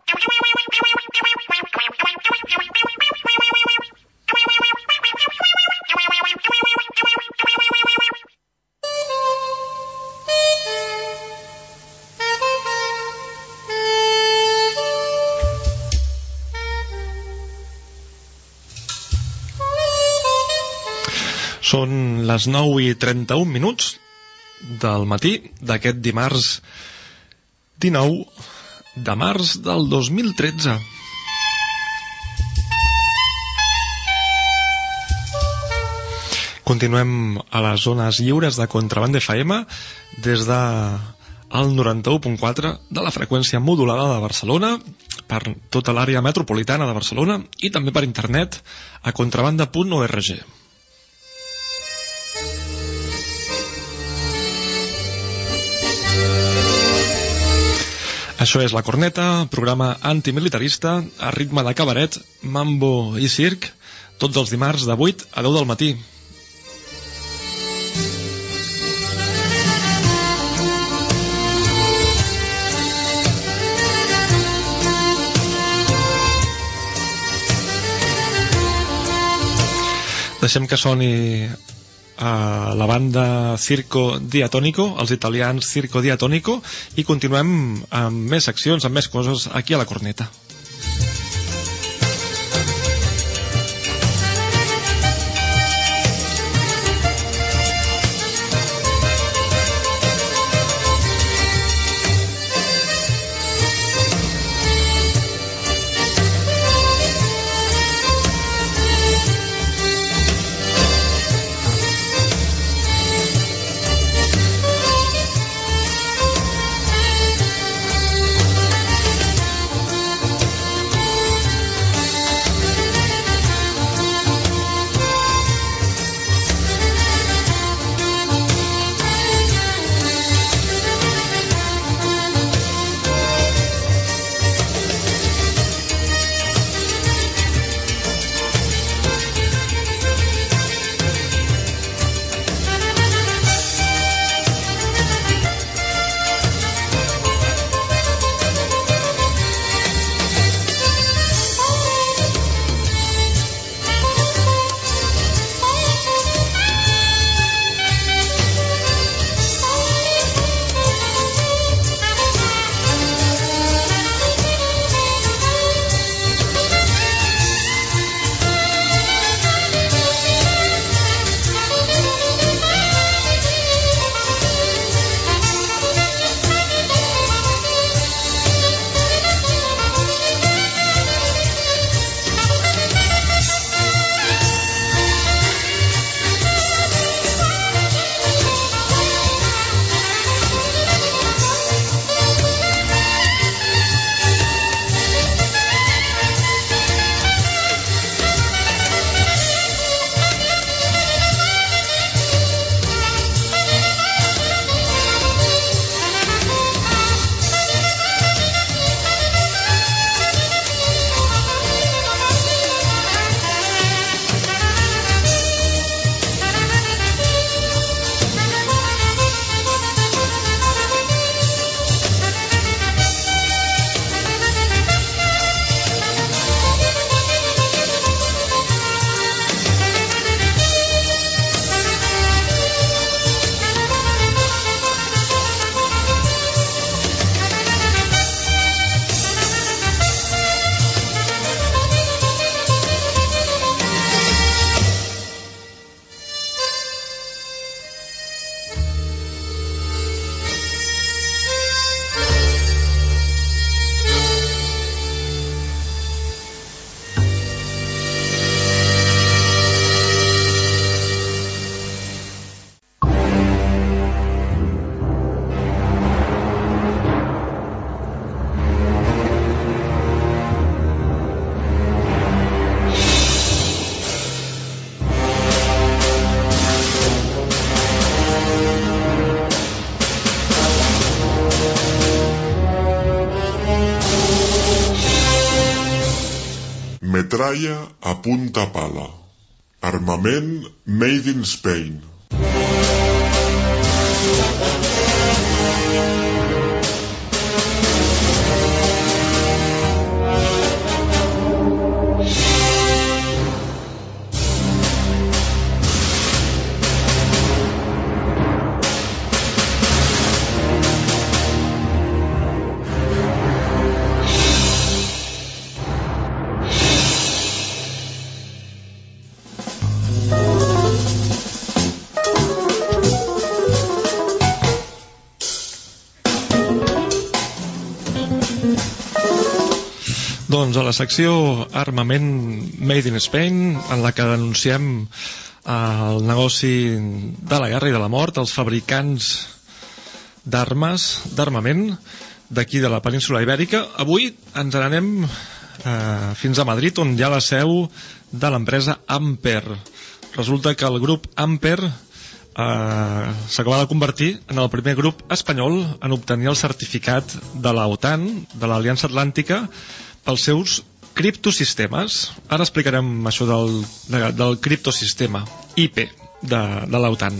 Són les 9 i 31 minuts del matí d'aquest dimarts 19 de març del 2013. Continuem a les zones lliures de Contraband FM des de el 91.4 de la freqüència modulada de Barcelona per tota l'àrea metropolitana de Barcelona i també per internet a contrabanda.org. Això és La Corneta, programa antimilitarista, a ritme de cabaret, mambo i circ, tots els dimarts de 8 a 10 del matí. Deixem que soni a la banda Circo Diatonico, els italians Circo Diatonico, i continuem amb més seccions, amb més coses aquí a la corneta. Metralla a punta pala. Armament made in Spain. Secció Armament Made in Spain, en la que denunciem el negoci de la guerra i de la mort, els fabricants d'armes, d'armament, d'aquí de la península ibèrica. Avui ens n'anem eh, fins a Madrid, on hi ha la seu de l'empresa Amper. Resulta que el grup Amper eh, s'acaba de convertir en el primer grup espanyol en obtenir el certificat de la OTAN, de l'Aliança Atlàntica, pels seus criptosistemes. Ara explicarem això del, de, del criptosistema IP de, de l'OTAN.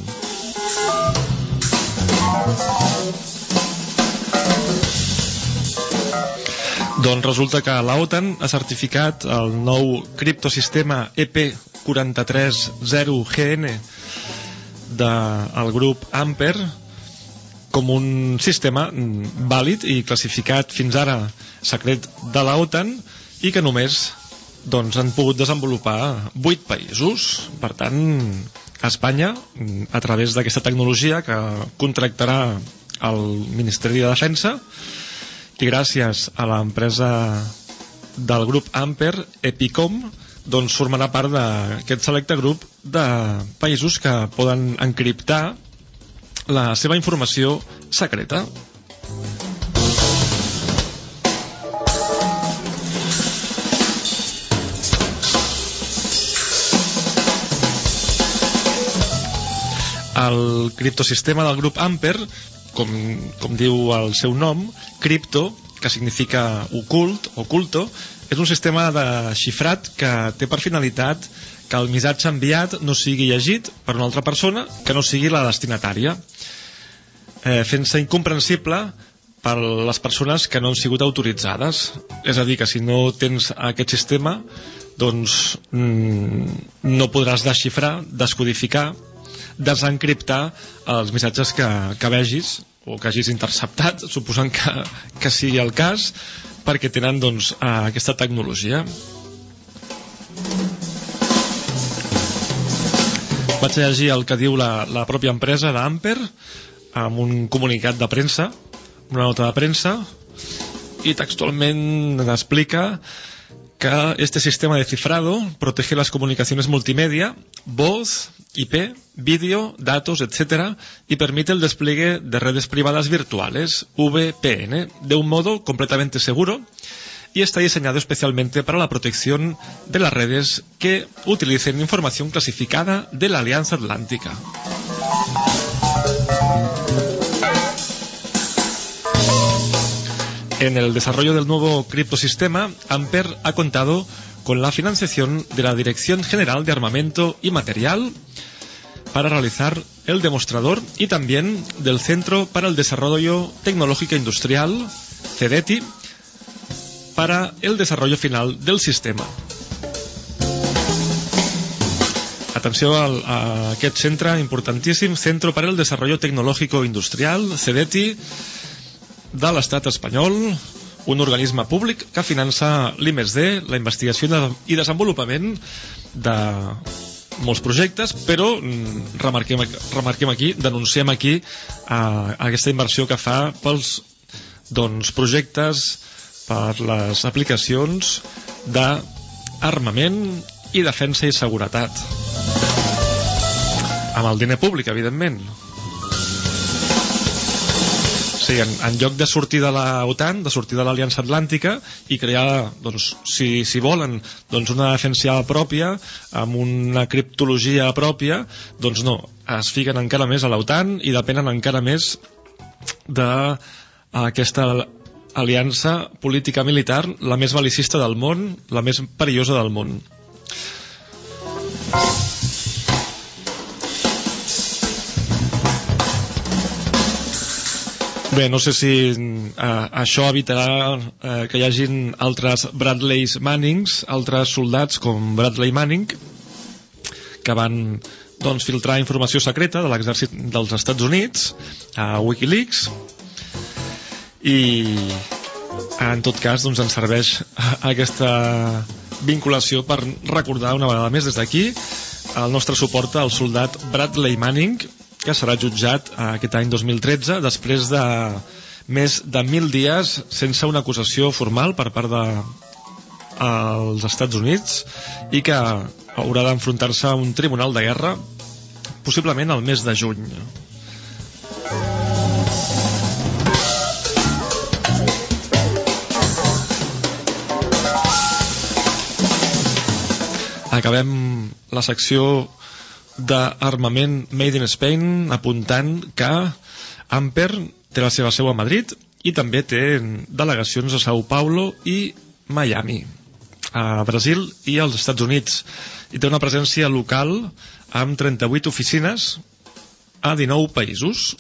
Doncs resulta que l'OTAN ha certificat el nou criptosistema EP 430GN del grup Amper com un sistema vàlid i classificat fins ara secret de la OTAN i que només doncs, han pogut desenvolupar 8 països. Per tant, Espanya, a través d'aquesta tecnologia que contractarà el Ministeri de Defensa i gràcies a l'empresa del grup Amper, Epicom, doncs formarà part d'aquest selecte grup de països que poden encriptar la seva informació secreta. El criptosistema del grup Amper, com, com diu el seu nom, cripto, que significa ocult, oculto, és un sistema de xifrat que té per finalitat que el missatge enviat no sigui llegit per una altra persona que no sigui la destinatària, eh, fent-se incomprensible per les persones que no han sigut autoritzades. És a dir, que si no tens aquest sistema, doncs mm, no podràs desxifrar, descodificar, desencriptar els missatges que, que vegis o que hagis interceptat, *laughs* suposant que, que sigui el cas, perquè tenen doncs, aquesta tecnologia. Vaig llegir el que diu la, la pròpia empresa d'Amper amb un comunicat de premsa, una nota de premsa, i textualment explica que este sistema de cifrado protege las comunicaciones multimedia, voz, IP, vídeo, datos, etc. y permite el despliegue de redes privadas virtuales, VPN, de un modo completamente seguro y está diseñado especialmente para la protección de las redes que utilicen información clasificada de la Alianza Atlántica. En el desarrollo del nuevo criptosistema, Amper ha contado con la financiación de la Dirección General de Armamento y Material para realizar el demostrador y también del Centro para el Desarrollo Tecnológico Industrial, CEDETI, para el desarrollo final del sistema. Atenció al, a aquest centre Centro para el Desarrollo Tecnológico Industrial, CEDETI, de l'estat espanyol, un organisme públic que finança l'I+D, la investigació i desenvolupament de molts projectes, però mm, remarquem, remarquem aquí, denunciem aquí eh, aquesta inversió que fa pels doncs, projectes, per les aplicacions d'armament i defensa i seguretat. Amb el diner públic, evidentment. Sí, en, en lloc de sortir de la OTAN, de sortir de l'Aliança Atlàntica i crear, doncs, si, si volen, doncs una defensa pròpia, amb una criptologia pròpia, doncs no, es fiquen encara més a l'OTAN i depenen encara més d'aquesta aliança política militar, la més balicista del món, la més perillosa del món. Bé, no sé si eh, això evitarà eh, que hi hagin altres Bradleys Mannings, altres soldats com Bradley Manning, que van doncs, filtrar informació secreta de l'exèrcit dels Estats Units a Wikileaks i en tot cas doncs, ens serveix aquesta vinculació per recordar una vegada més des d'aquí el nostre suport al soldat Bradley Manning que serà jutjat eh, aquest any 2013 després de més de mil dies sense una acusació formal per part de als Estats Units i que haurà d'enfrontar-se a un tribunal de guerra possiblement al mes de juny. Acabem la secció d'armament Made in Spain apuntant que Amper té la seva seu a Madrid i també té delegacions a Sao Paulo i Miami a Brasil i als Estats Units. I té una presència local amb 38 oficines a 19 països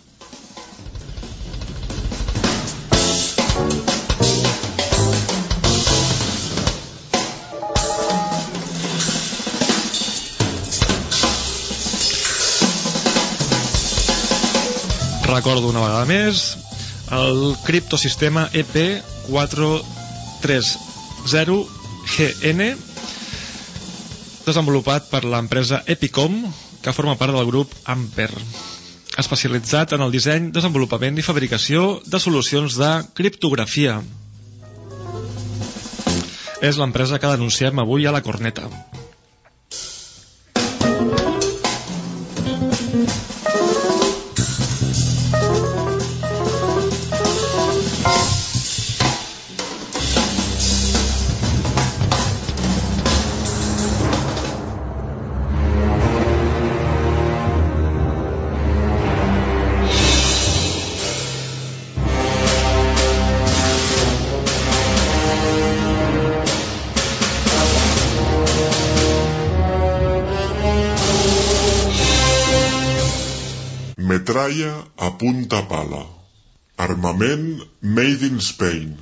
recordo una vegada més el criptosistema E EP430GN desenvolupat per l'empresa Epicom que forma part del grup Amper especialitzat en el disseny, desenvolupament i fabricació de solucions de criptografia. És l'empresa que denunciem avui a la corneta. Punta pala. Armament Made in Spain.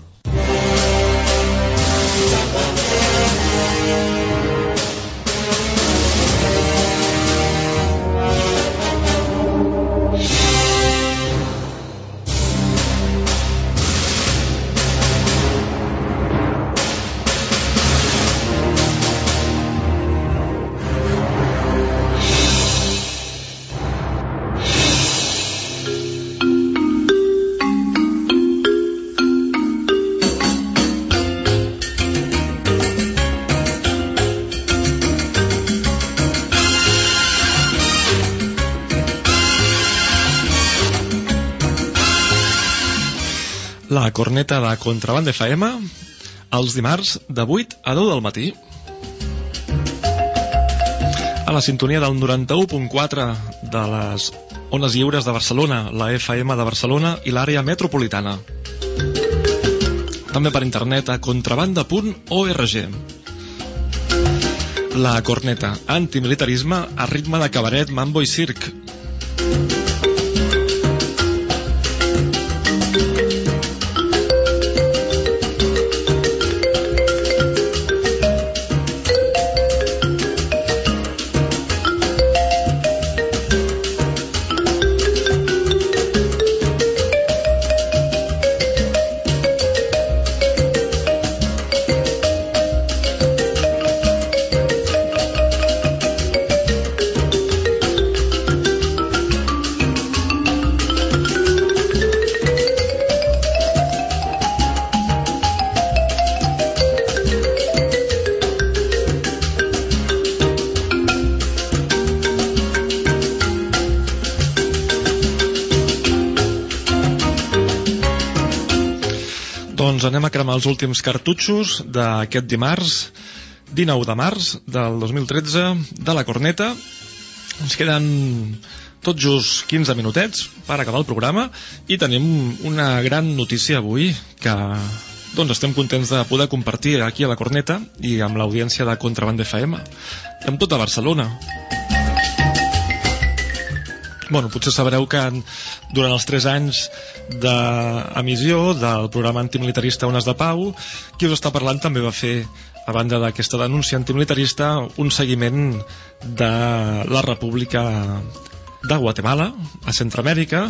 La corneta de Contraband FM els dimarts de 8 a 10 del matí. A la sintonia del 91.4 de les Ones Lliures de Barcelona, la FM de Barcelona i l'àrea metropolitana. També per internet a contrabanda.org. La corneta, antimilitarisme a ritme de cabaret, mambo i circ. Els últims cartutxos d'aquest dimarts, 19 de març del 2013, de la Corneta. Ens queden tot just 15 minutets per acabar el programa i tenim una gran notícia avui que doncs estem contents de poder compartir aquí a la Corneta i amb l'audiència de Contraband FM i amb tota Barcelona. Bueno, potser sabreu que durant els 3 anys d'emissió del programa antimilitarista Ones de Pau, qui us està parlant també va fer, a banda d'aquesta denúncia antimilitarista, un seguiment de la República de Guatemala, a Centroamèrica,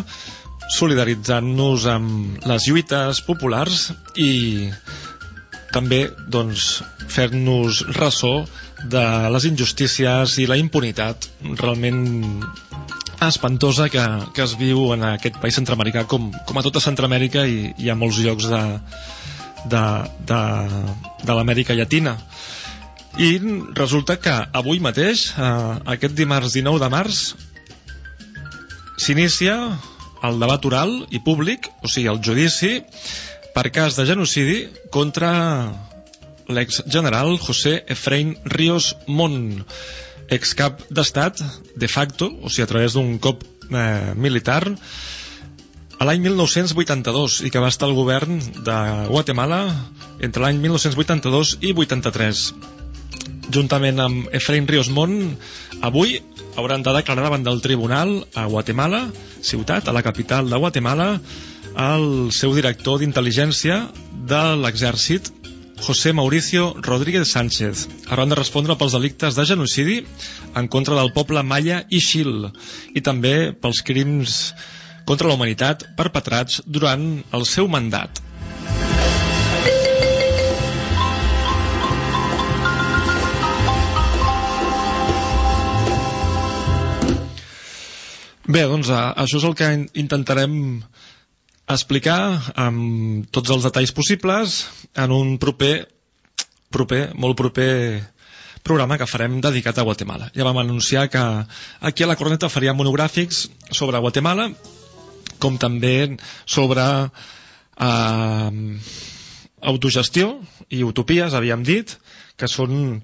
solidaritzant-nos amb les lluites populars i també doncs, fer-nos ressò de les injustícies i la impunitat realment espantosa que, que es viu en aquest país centroamericà com, com a tota Centroamèrica i, i a molts llocs de, de, de, de l'Amèrica Llatina. I resulta que avui mateix eh, aquest dimarts 19 de març s'inicia el debat oral i públic, o sigui el judici per cas de genocidi contra l'ex-general José Efraín Ríos Mon excap d'estat de facto, o sigui a través d'un cop eh, militar a l'any 1982 i que va estar al govern de Guatemala entre l'any 1982 i 83 juntament amb Efraín Ríos Mon avui hauran de declarar davant del tribunal a Guatemala, ciutat, a la capital de Guatemala el seu director d'intel·ligència de l'exèrcit José Mauricio Rodríguez Sánchez hauran de respondre pels delictes de genocidi en contra del poble Maya i Xil i també pels crims contra la humanitat perpetrats durant el seu mandat. Bé, doncs això és el que intentarem explicar amb tots els detalls possibles en un proper, proper, molt proper programa que farem dedicat a Guatemala. Ja vam anunciar que aquí a la Corneta faríem monogràfics sobre Guatemala, com també sobre eh, autogestió i utopies, havíem dit, que són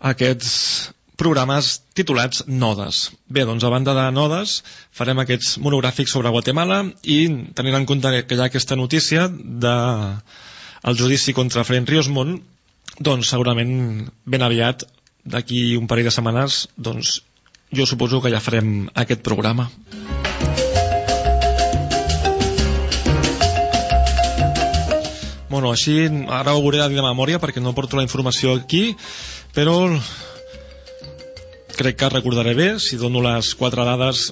aquests programes titulats Nodes. Bé, doncs a banda de Nodes farem aquests monogràfics sobre Guatemala i tenint en compte que hi ha aquesta notícia de el judici contra Fren Riosmont doncs segurament ben aviat d'aquí un parell de setmanes doncs jo suposo que ja farem aquest programa Bueno, així ara ho dir de memòria perquè no porto la informació aquí però crec que recordaré bé si dono les quatre dades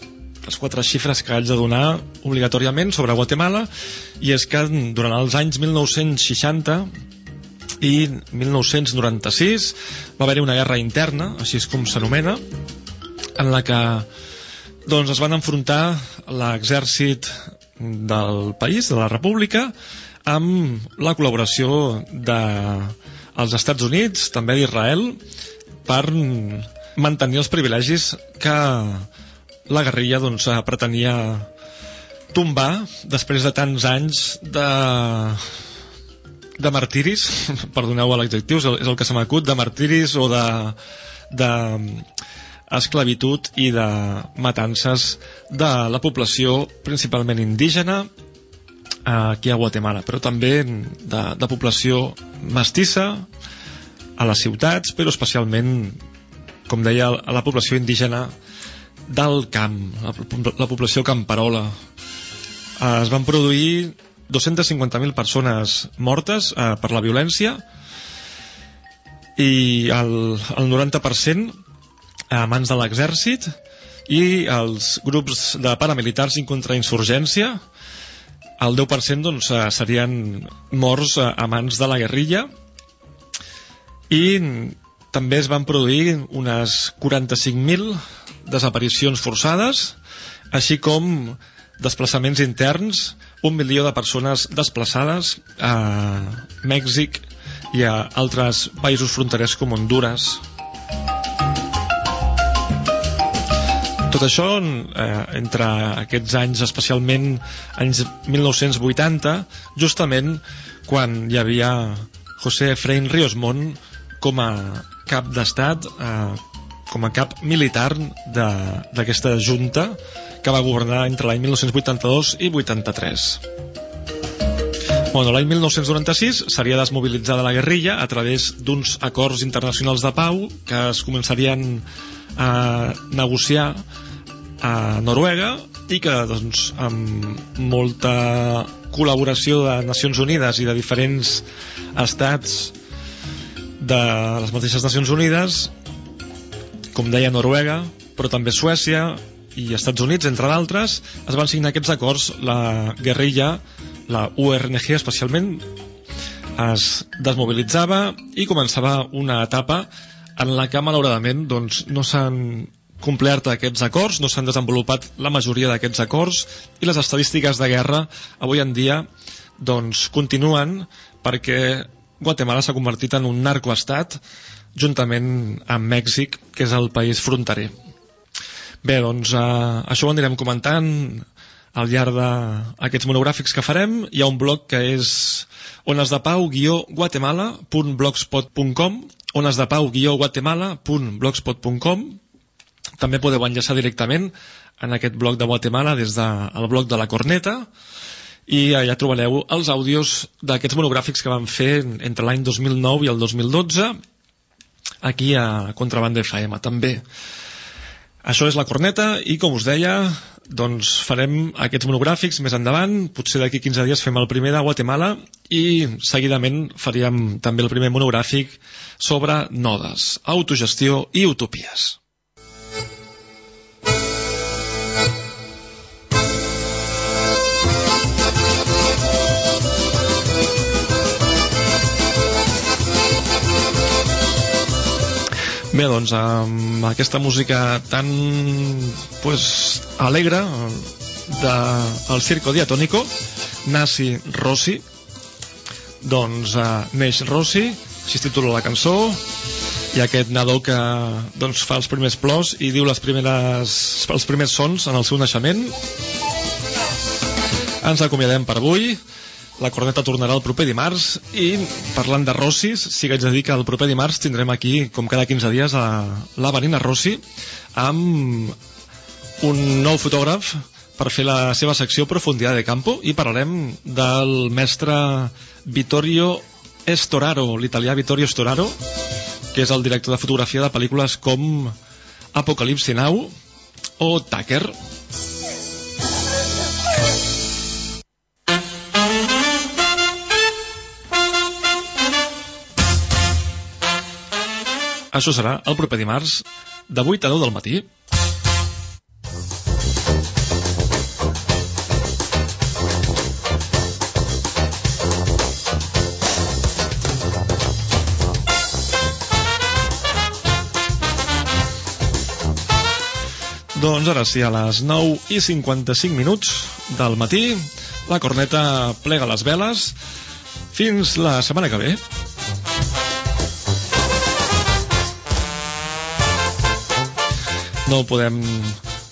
les quatre xifres que haig de donar obligatòriament sobre Guatemala i és que durant els anys 1960 i 1996 va haver-hi una guerra interna, així és com s'anomena en la que doncs, es van enfrontar l'exèrcit del país, de la república amb la col·laboració dels de Estats Units, també d'Israel per mantenir els privilegis que la guerrilla doncs, pretenia tombar després de tants anys de de martiris. *laughs* Perdoneu l'adjectiu, és el que se m'acut de martiris o de, de esclavitud i de matances de la població principalment indígena aquí a Guatemala però també de, de població mestissa a les ciutats però especialment com deia, a la població indígena del camp, la, la població camperola. Eh, es van produir 250.000 persones mortes eh, per la violència i el, el 90% a mans de l'exèrcit i els grups de paramilitars i contrainsurgència el 10% doncs, eh, serien morts a mans de la guerrilla i també es van produir unes 45.000 desaparicions forçades, així com desplaçaments interns, un milió de persones desplaçades a Mèxic i a altres països fronterers com Honduras. Tot això, eh, entre aquests anys, especialment anys 1980, justament quan hi havia José Efraín Ríos Mont com a cap d'estat eh, com a cap militar d'aquesta junta que va governar entre l'any 1982 i 83 bueno, l'any 1996 seria desmobilitzada la guerrilla a través d'uns acords internacionals de pau que es començarien a negociar a Noruega i que doncs, amb molta col·laboració de Nacions Unides i de diferents estats de les mateixes Nacions Unides, com deia Noruega, però també Suècia i Estats Units, entre d'altres, es van signar aquests acords. La guerrilla, la URNG especialment, es desmobilitzava i començava una etapa en la que malauradament doncs, no s'han complert aquests acords, no s'han desenvolupat la majoria d'aquests acords i les estadístiques de guerra avui en dia doncs, continuen perquè Guatemala s'ha convertit en un narcoestat juntament amb Mèxic, que és el país fronterer. Bé, doncs eh, això ho anirem comentant al llarg d'aquests monogràfics que farem. Hi ha un blog que és onesdepau-guatemala.blogspot.com onesdepau-guatemala.blogspot.com També podeu enllaçar directament en aquest blog de Guatemala des del blog de la Corneta i allà trobareu els àudios d'aquests monogràfics que vam fer entre l'any 2009 i el 2012 aquí a Contrabanda FM també això és la corneta i com us deia doncs farem aquests monogràfics més endavant, potser d'aquí 15 dies fem el primer de Guatemala i seguidament faríem també el primer monogràfic sobre nodes, autogestió i utopies Bé, doncs, amb aquesta música tan pues, alegre del de, Circo Diatónico, Nasi Rossi, doncs uh, neix Rossi, així es titula la cançó, i aquest nadó que doncs, fa els primers plors i diu les primeres, els primers sons en el seu naixement. Ens acomiadem per avui la corneta tornarà el proper dimarts i parlant de Rossis, sí que haig de dir que el proper dimarts tindrem aquí, com cada 15 dies, a la Marina Rossi amb un nou fotògraf per fer la seva secció Profunditat de Campo i parlarem del mestre Vittorio Estoraro, l'italià Vittorio Estoraro, que és el director de fotografia de pel·lícules com Apocalipsi Now o Tucker. Això serà el proper dimarts de 8 a 10 del matí. Doncs ara sí, a les 9 i 55 minuts del matí, la corneta plega les veles. Fins la setmana que ve. No podem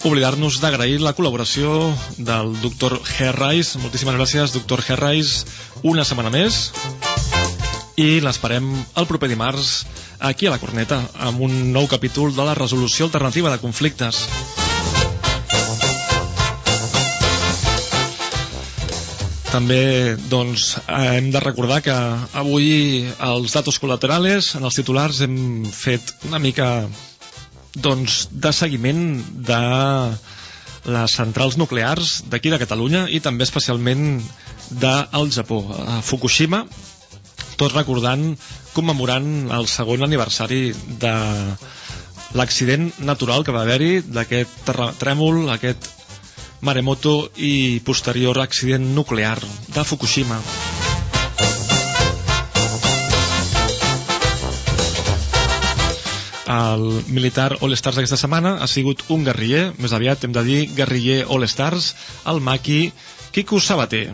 oblidar-nos d'agrair la col·laboració del doctor Herreis. Moltíssimes gràcies, doctor Herreis, una setmana més. I l'esperem el proper dimarts aquí a la Corneta amb un nou capítol de la resolució alternativa de conflictes. També doncs, hem de recordar que avui els datos col·laterals en els titulars hem fet una mica doncs, de seguiment de les centrals nuclears d'aquí de Catalunya i també especialment del Japó, a Fukushima, tot recordant, commemorant el segon aniversari de l'accident natural que va haver-hi, d'aquest trèmol, aquest maremoto i posterior accident nuclear de Fukushima. El militar All-Stars d'aquesta setmana ha sigut un guerriller, més aviat hem de dir guerriller All-Stars, el maqui Quico Sabater.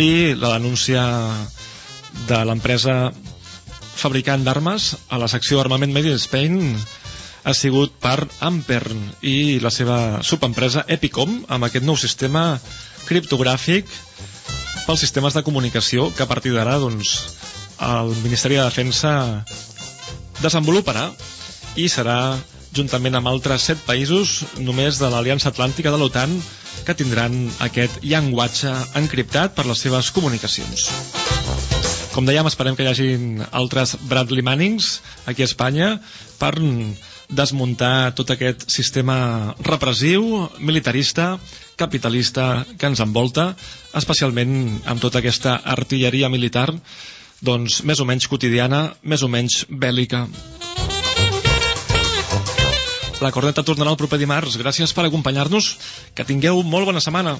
I la denúncia de l'empresa fabricant d'armes a la secció Armament Made in Spain ha sigut per Ampern i la seva subempresa Epicom amb aquest nou sistema criptogràfic pels sistemes de comunicació que a partir d'ara doncs, el Ministeri de Defensa desenvoluparà i serà juntament amb altres set països només de l'Aliança Atlàntica de l'OTAN que tindran aquest llenguatge encriptat per les seves comunicacions. Com dèiem, esperem que hi hagin altres Bradley Mannings aquí a Espanya per desmuntar tot aquest sistema repressiu, militarista, capitalista que ens envolta, especialment amb tota aquesta artilleria militar doncs, més o menys quotidiana, més o menys bèl·lica. La corneta tornarà el proper dimarts. Gràcies per acompanyar-nos. Que tingueu molt bona setmana.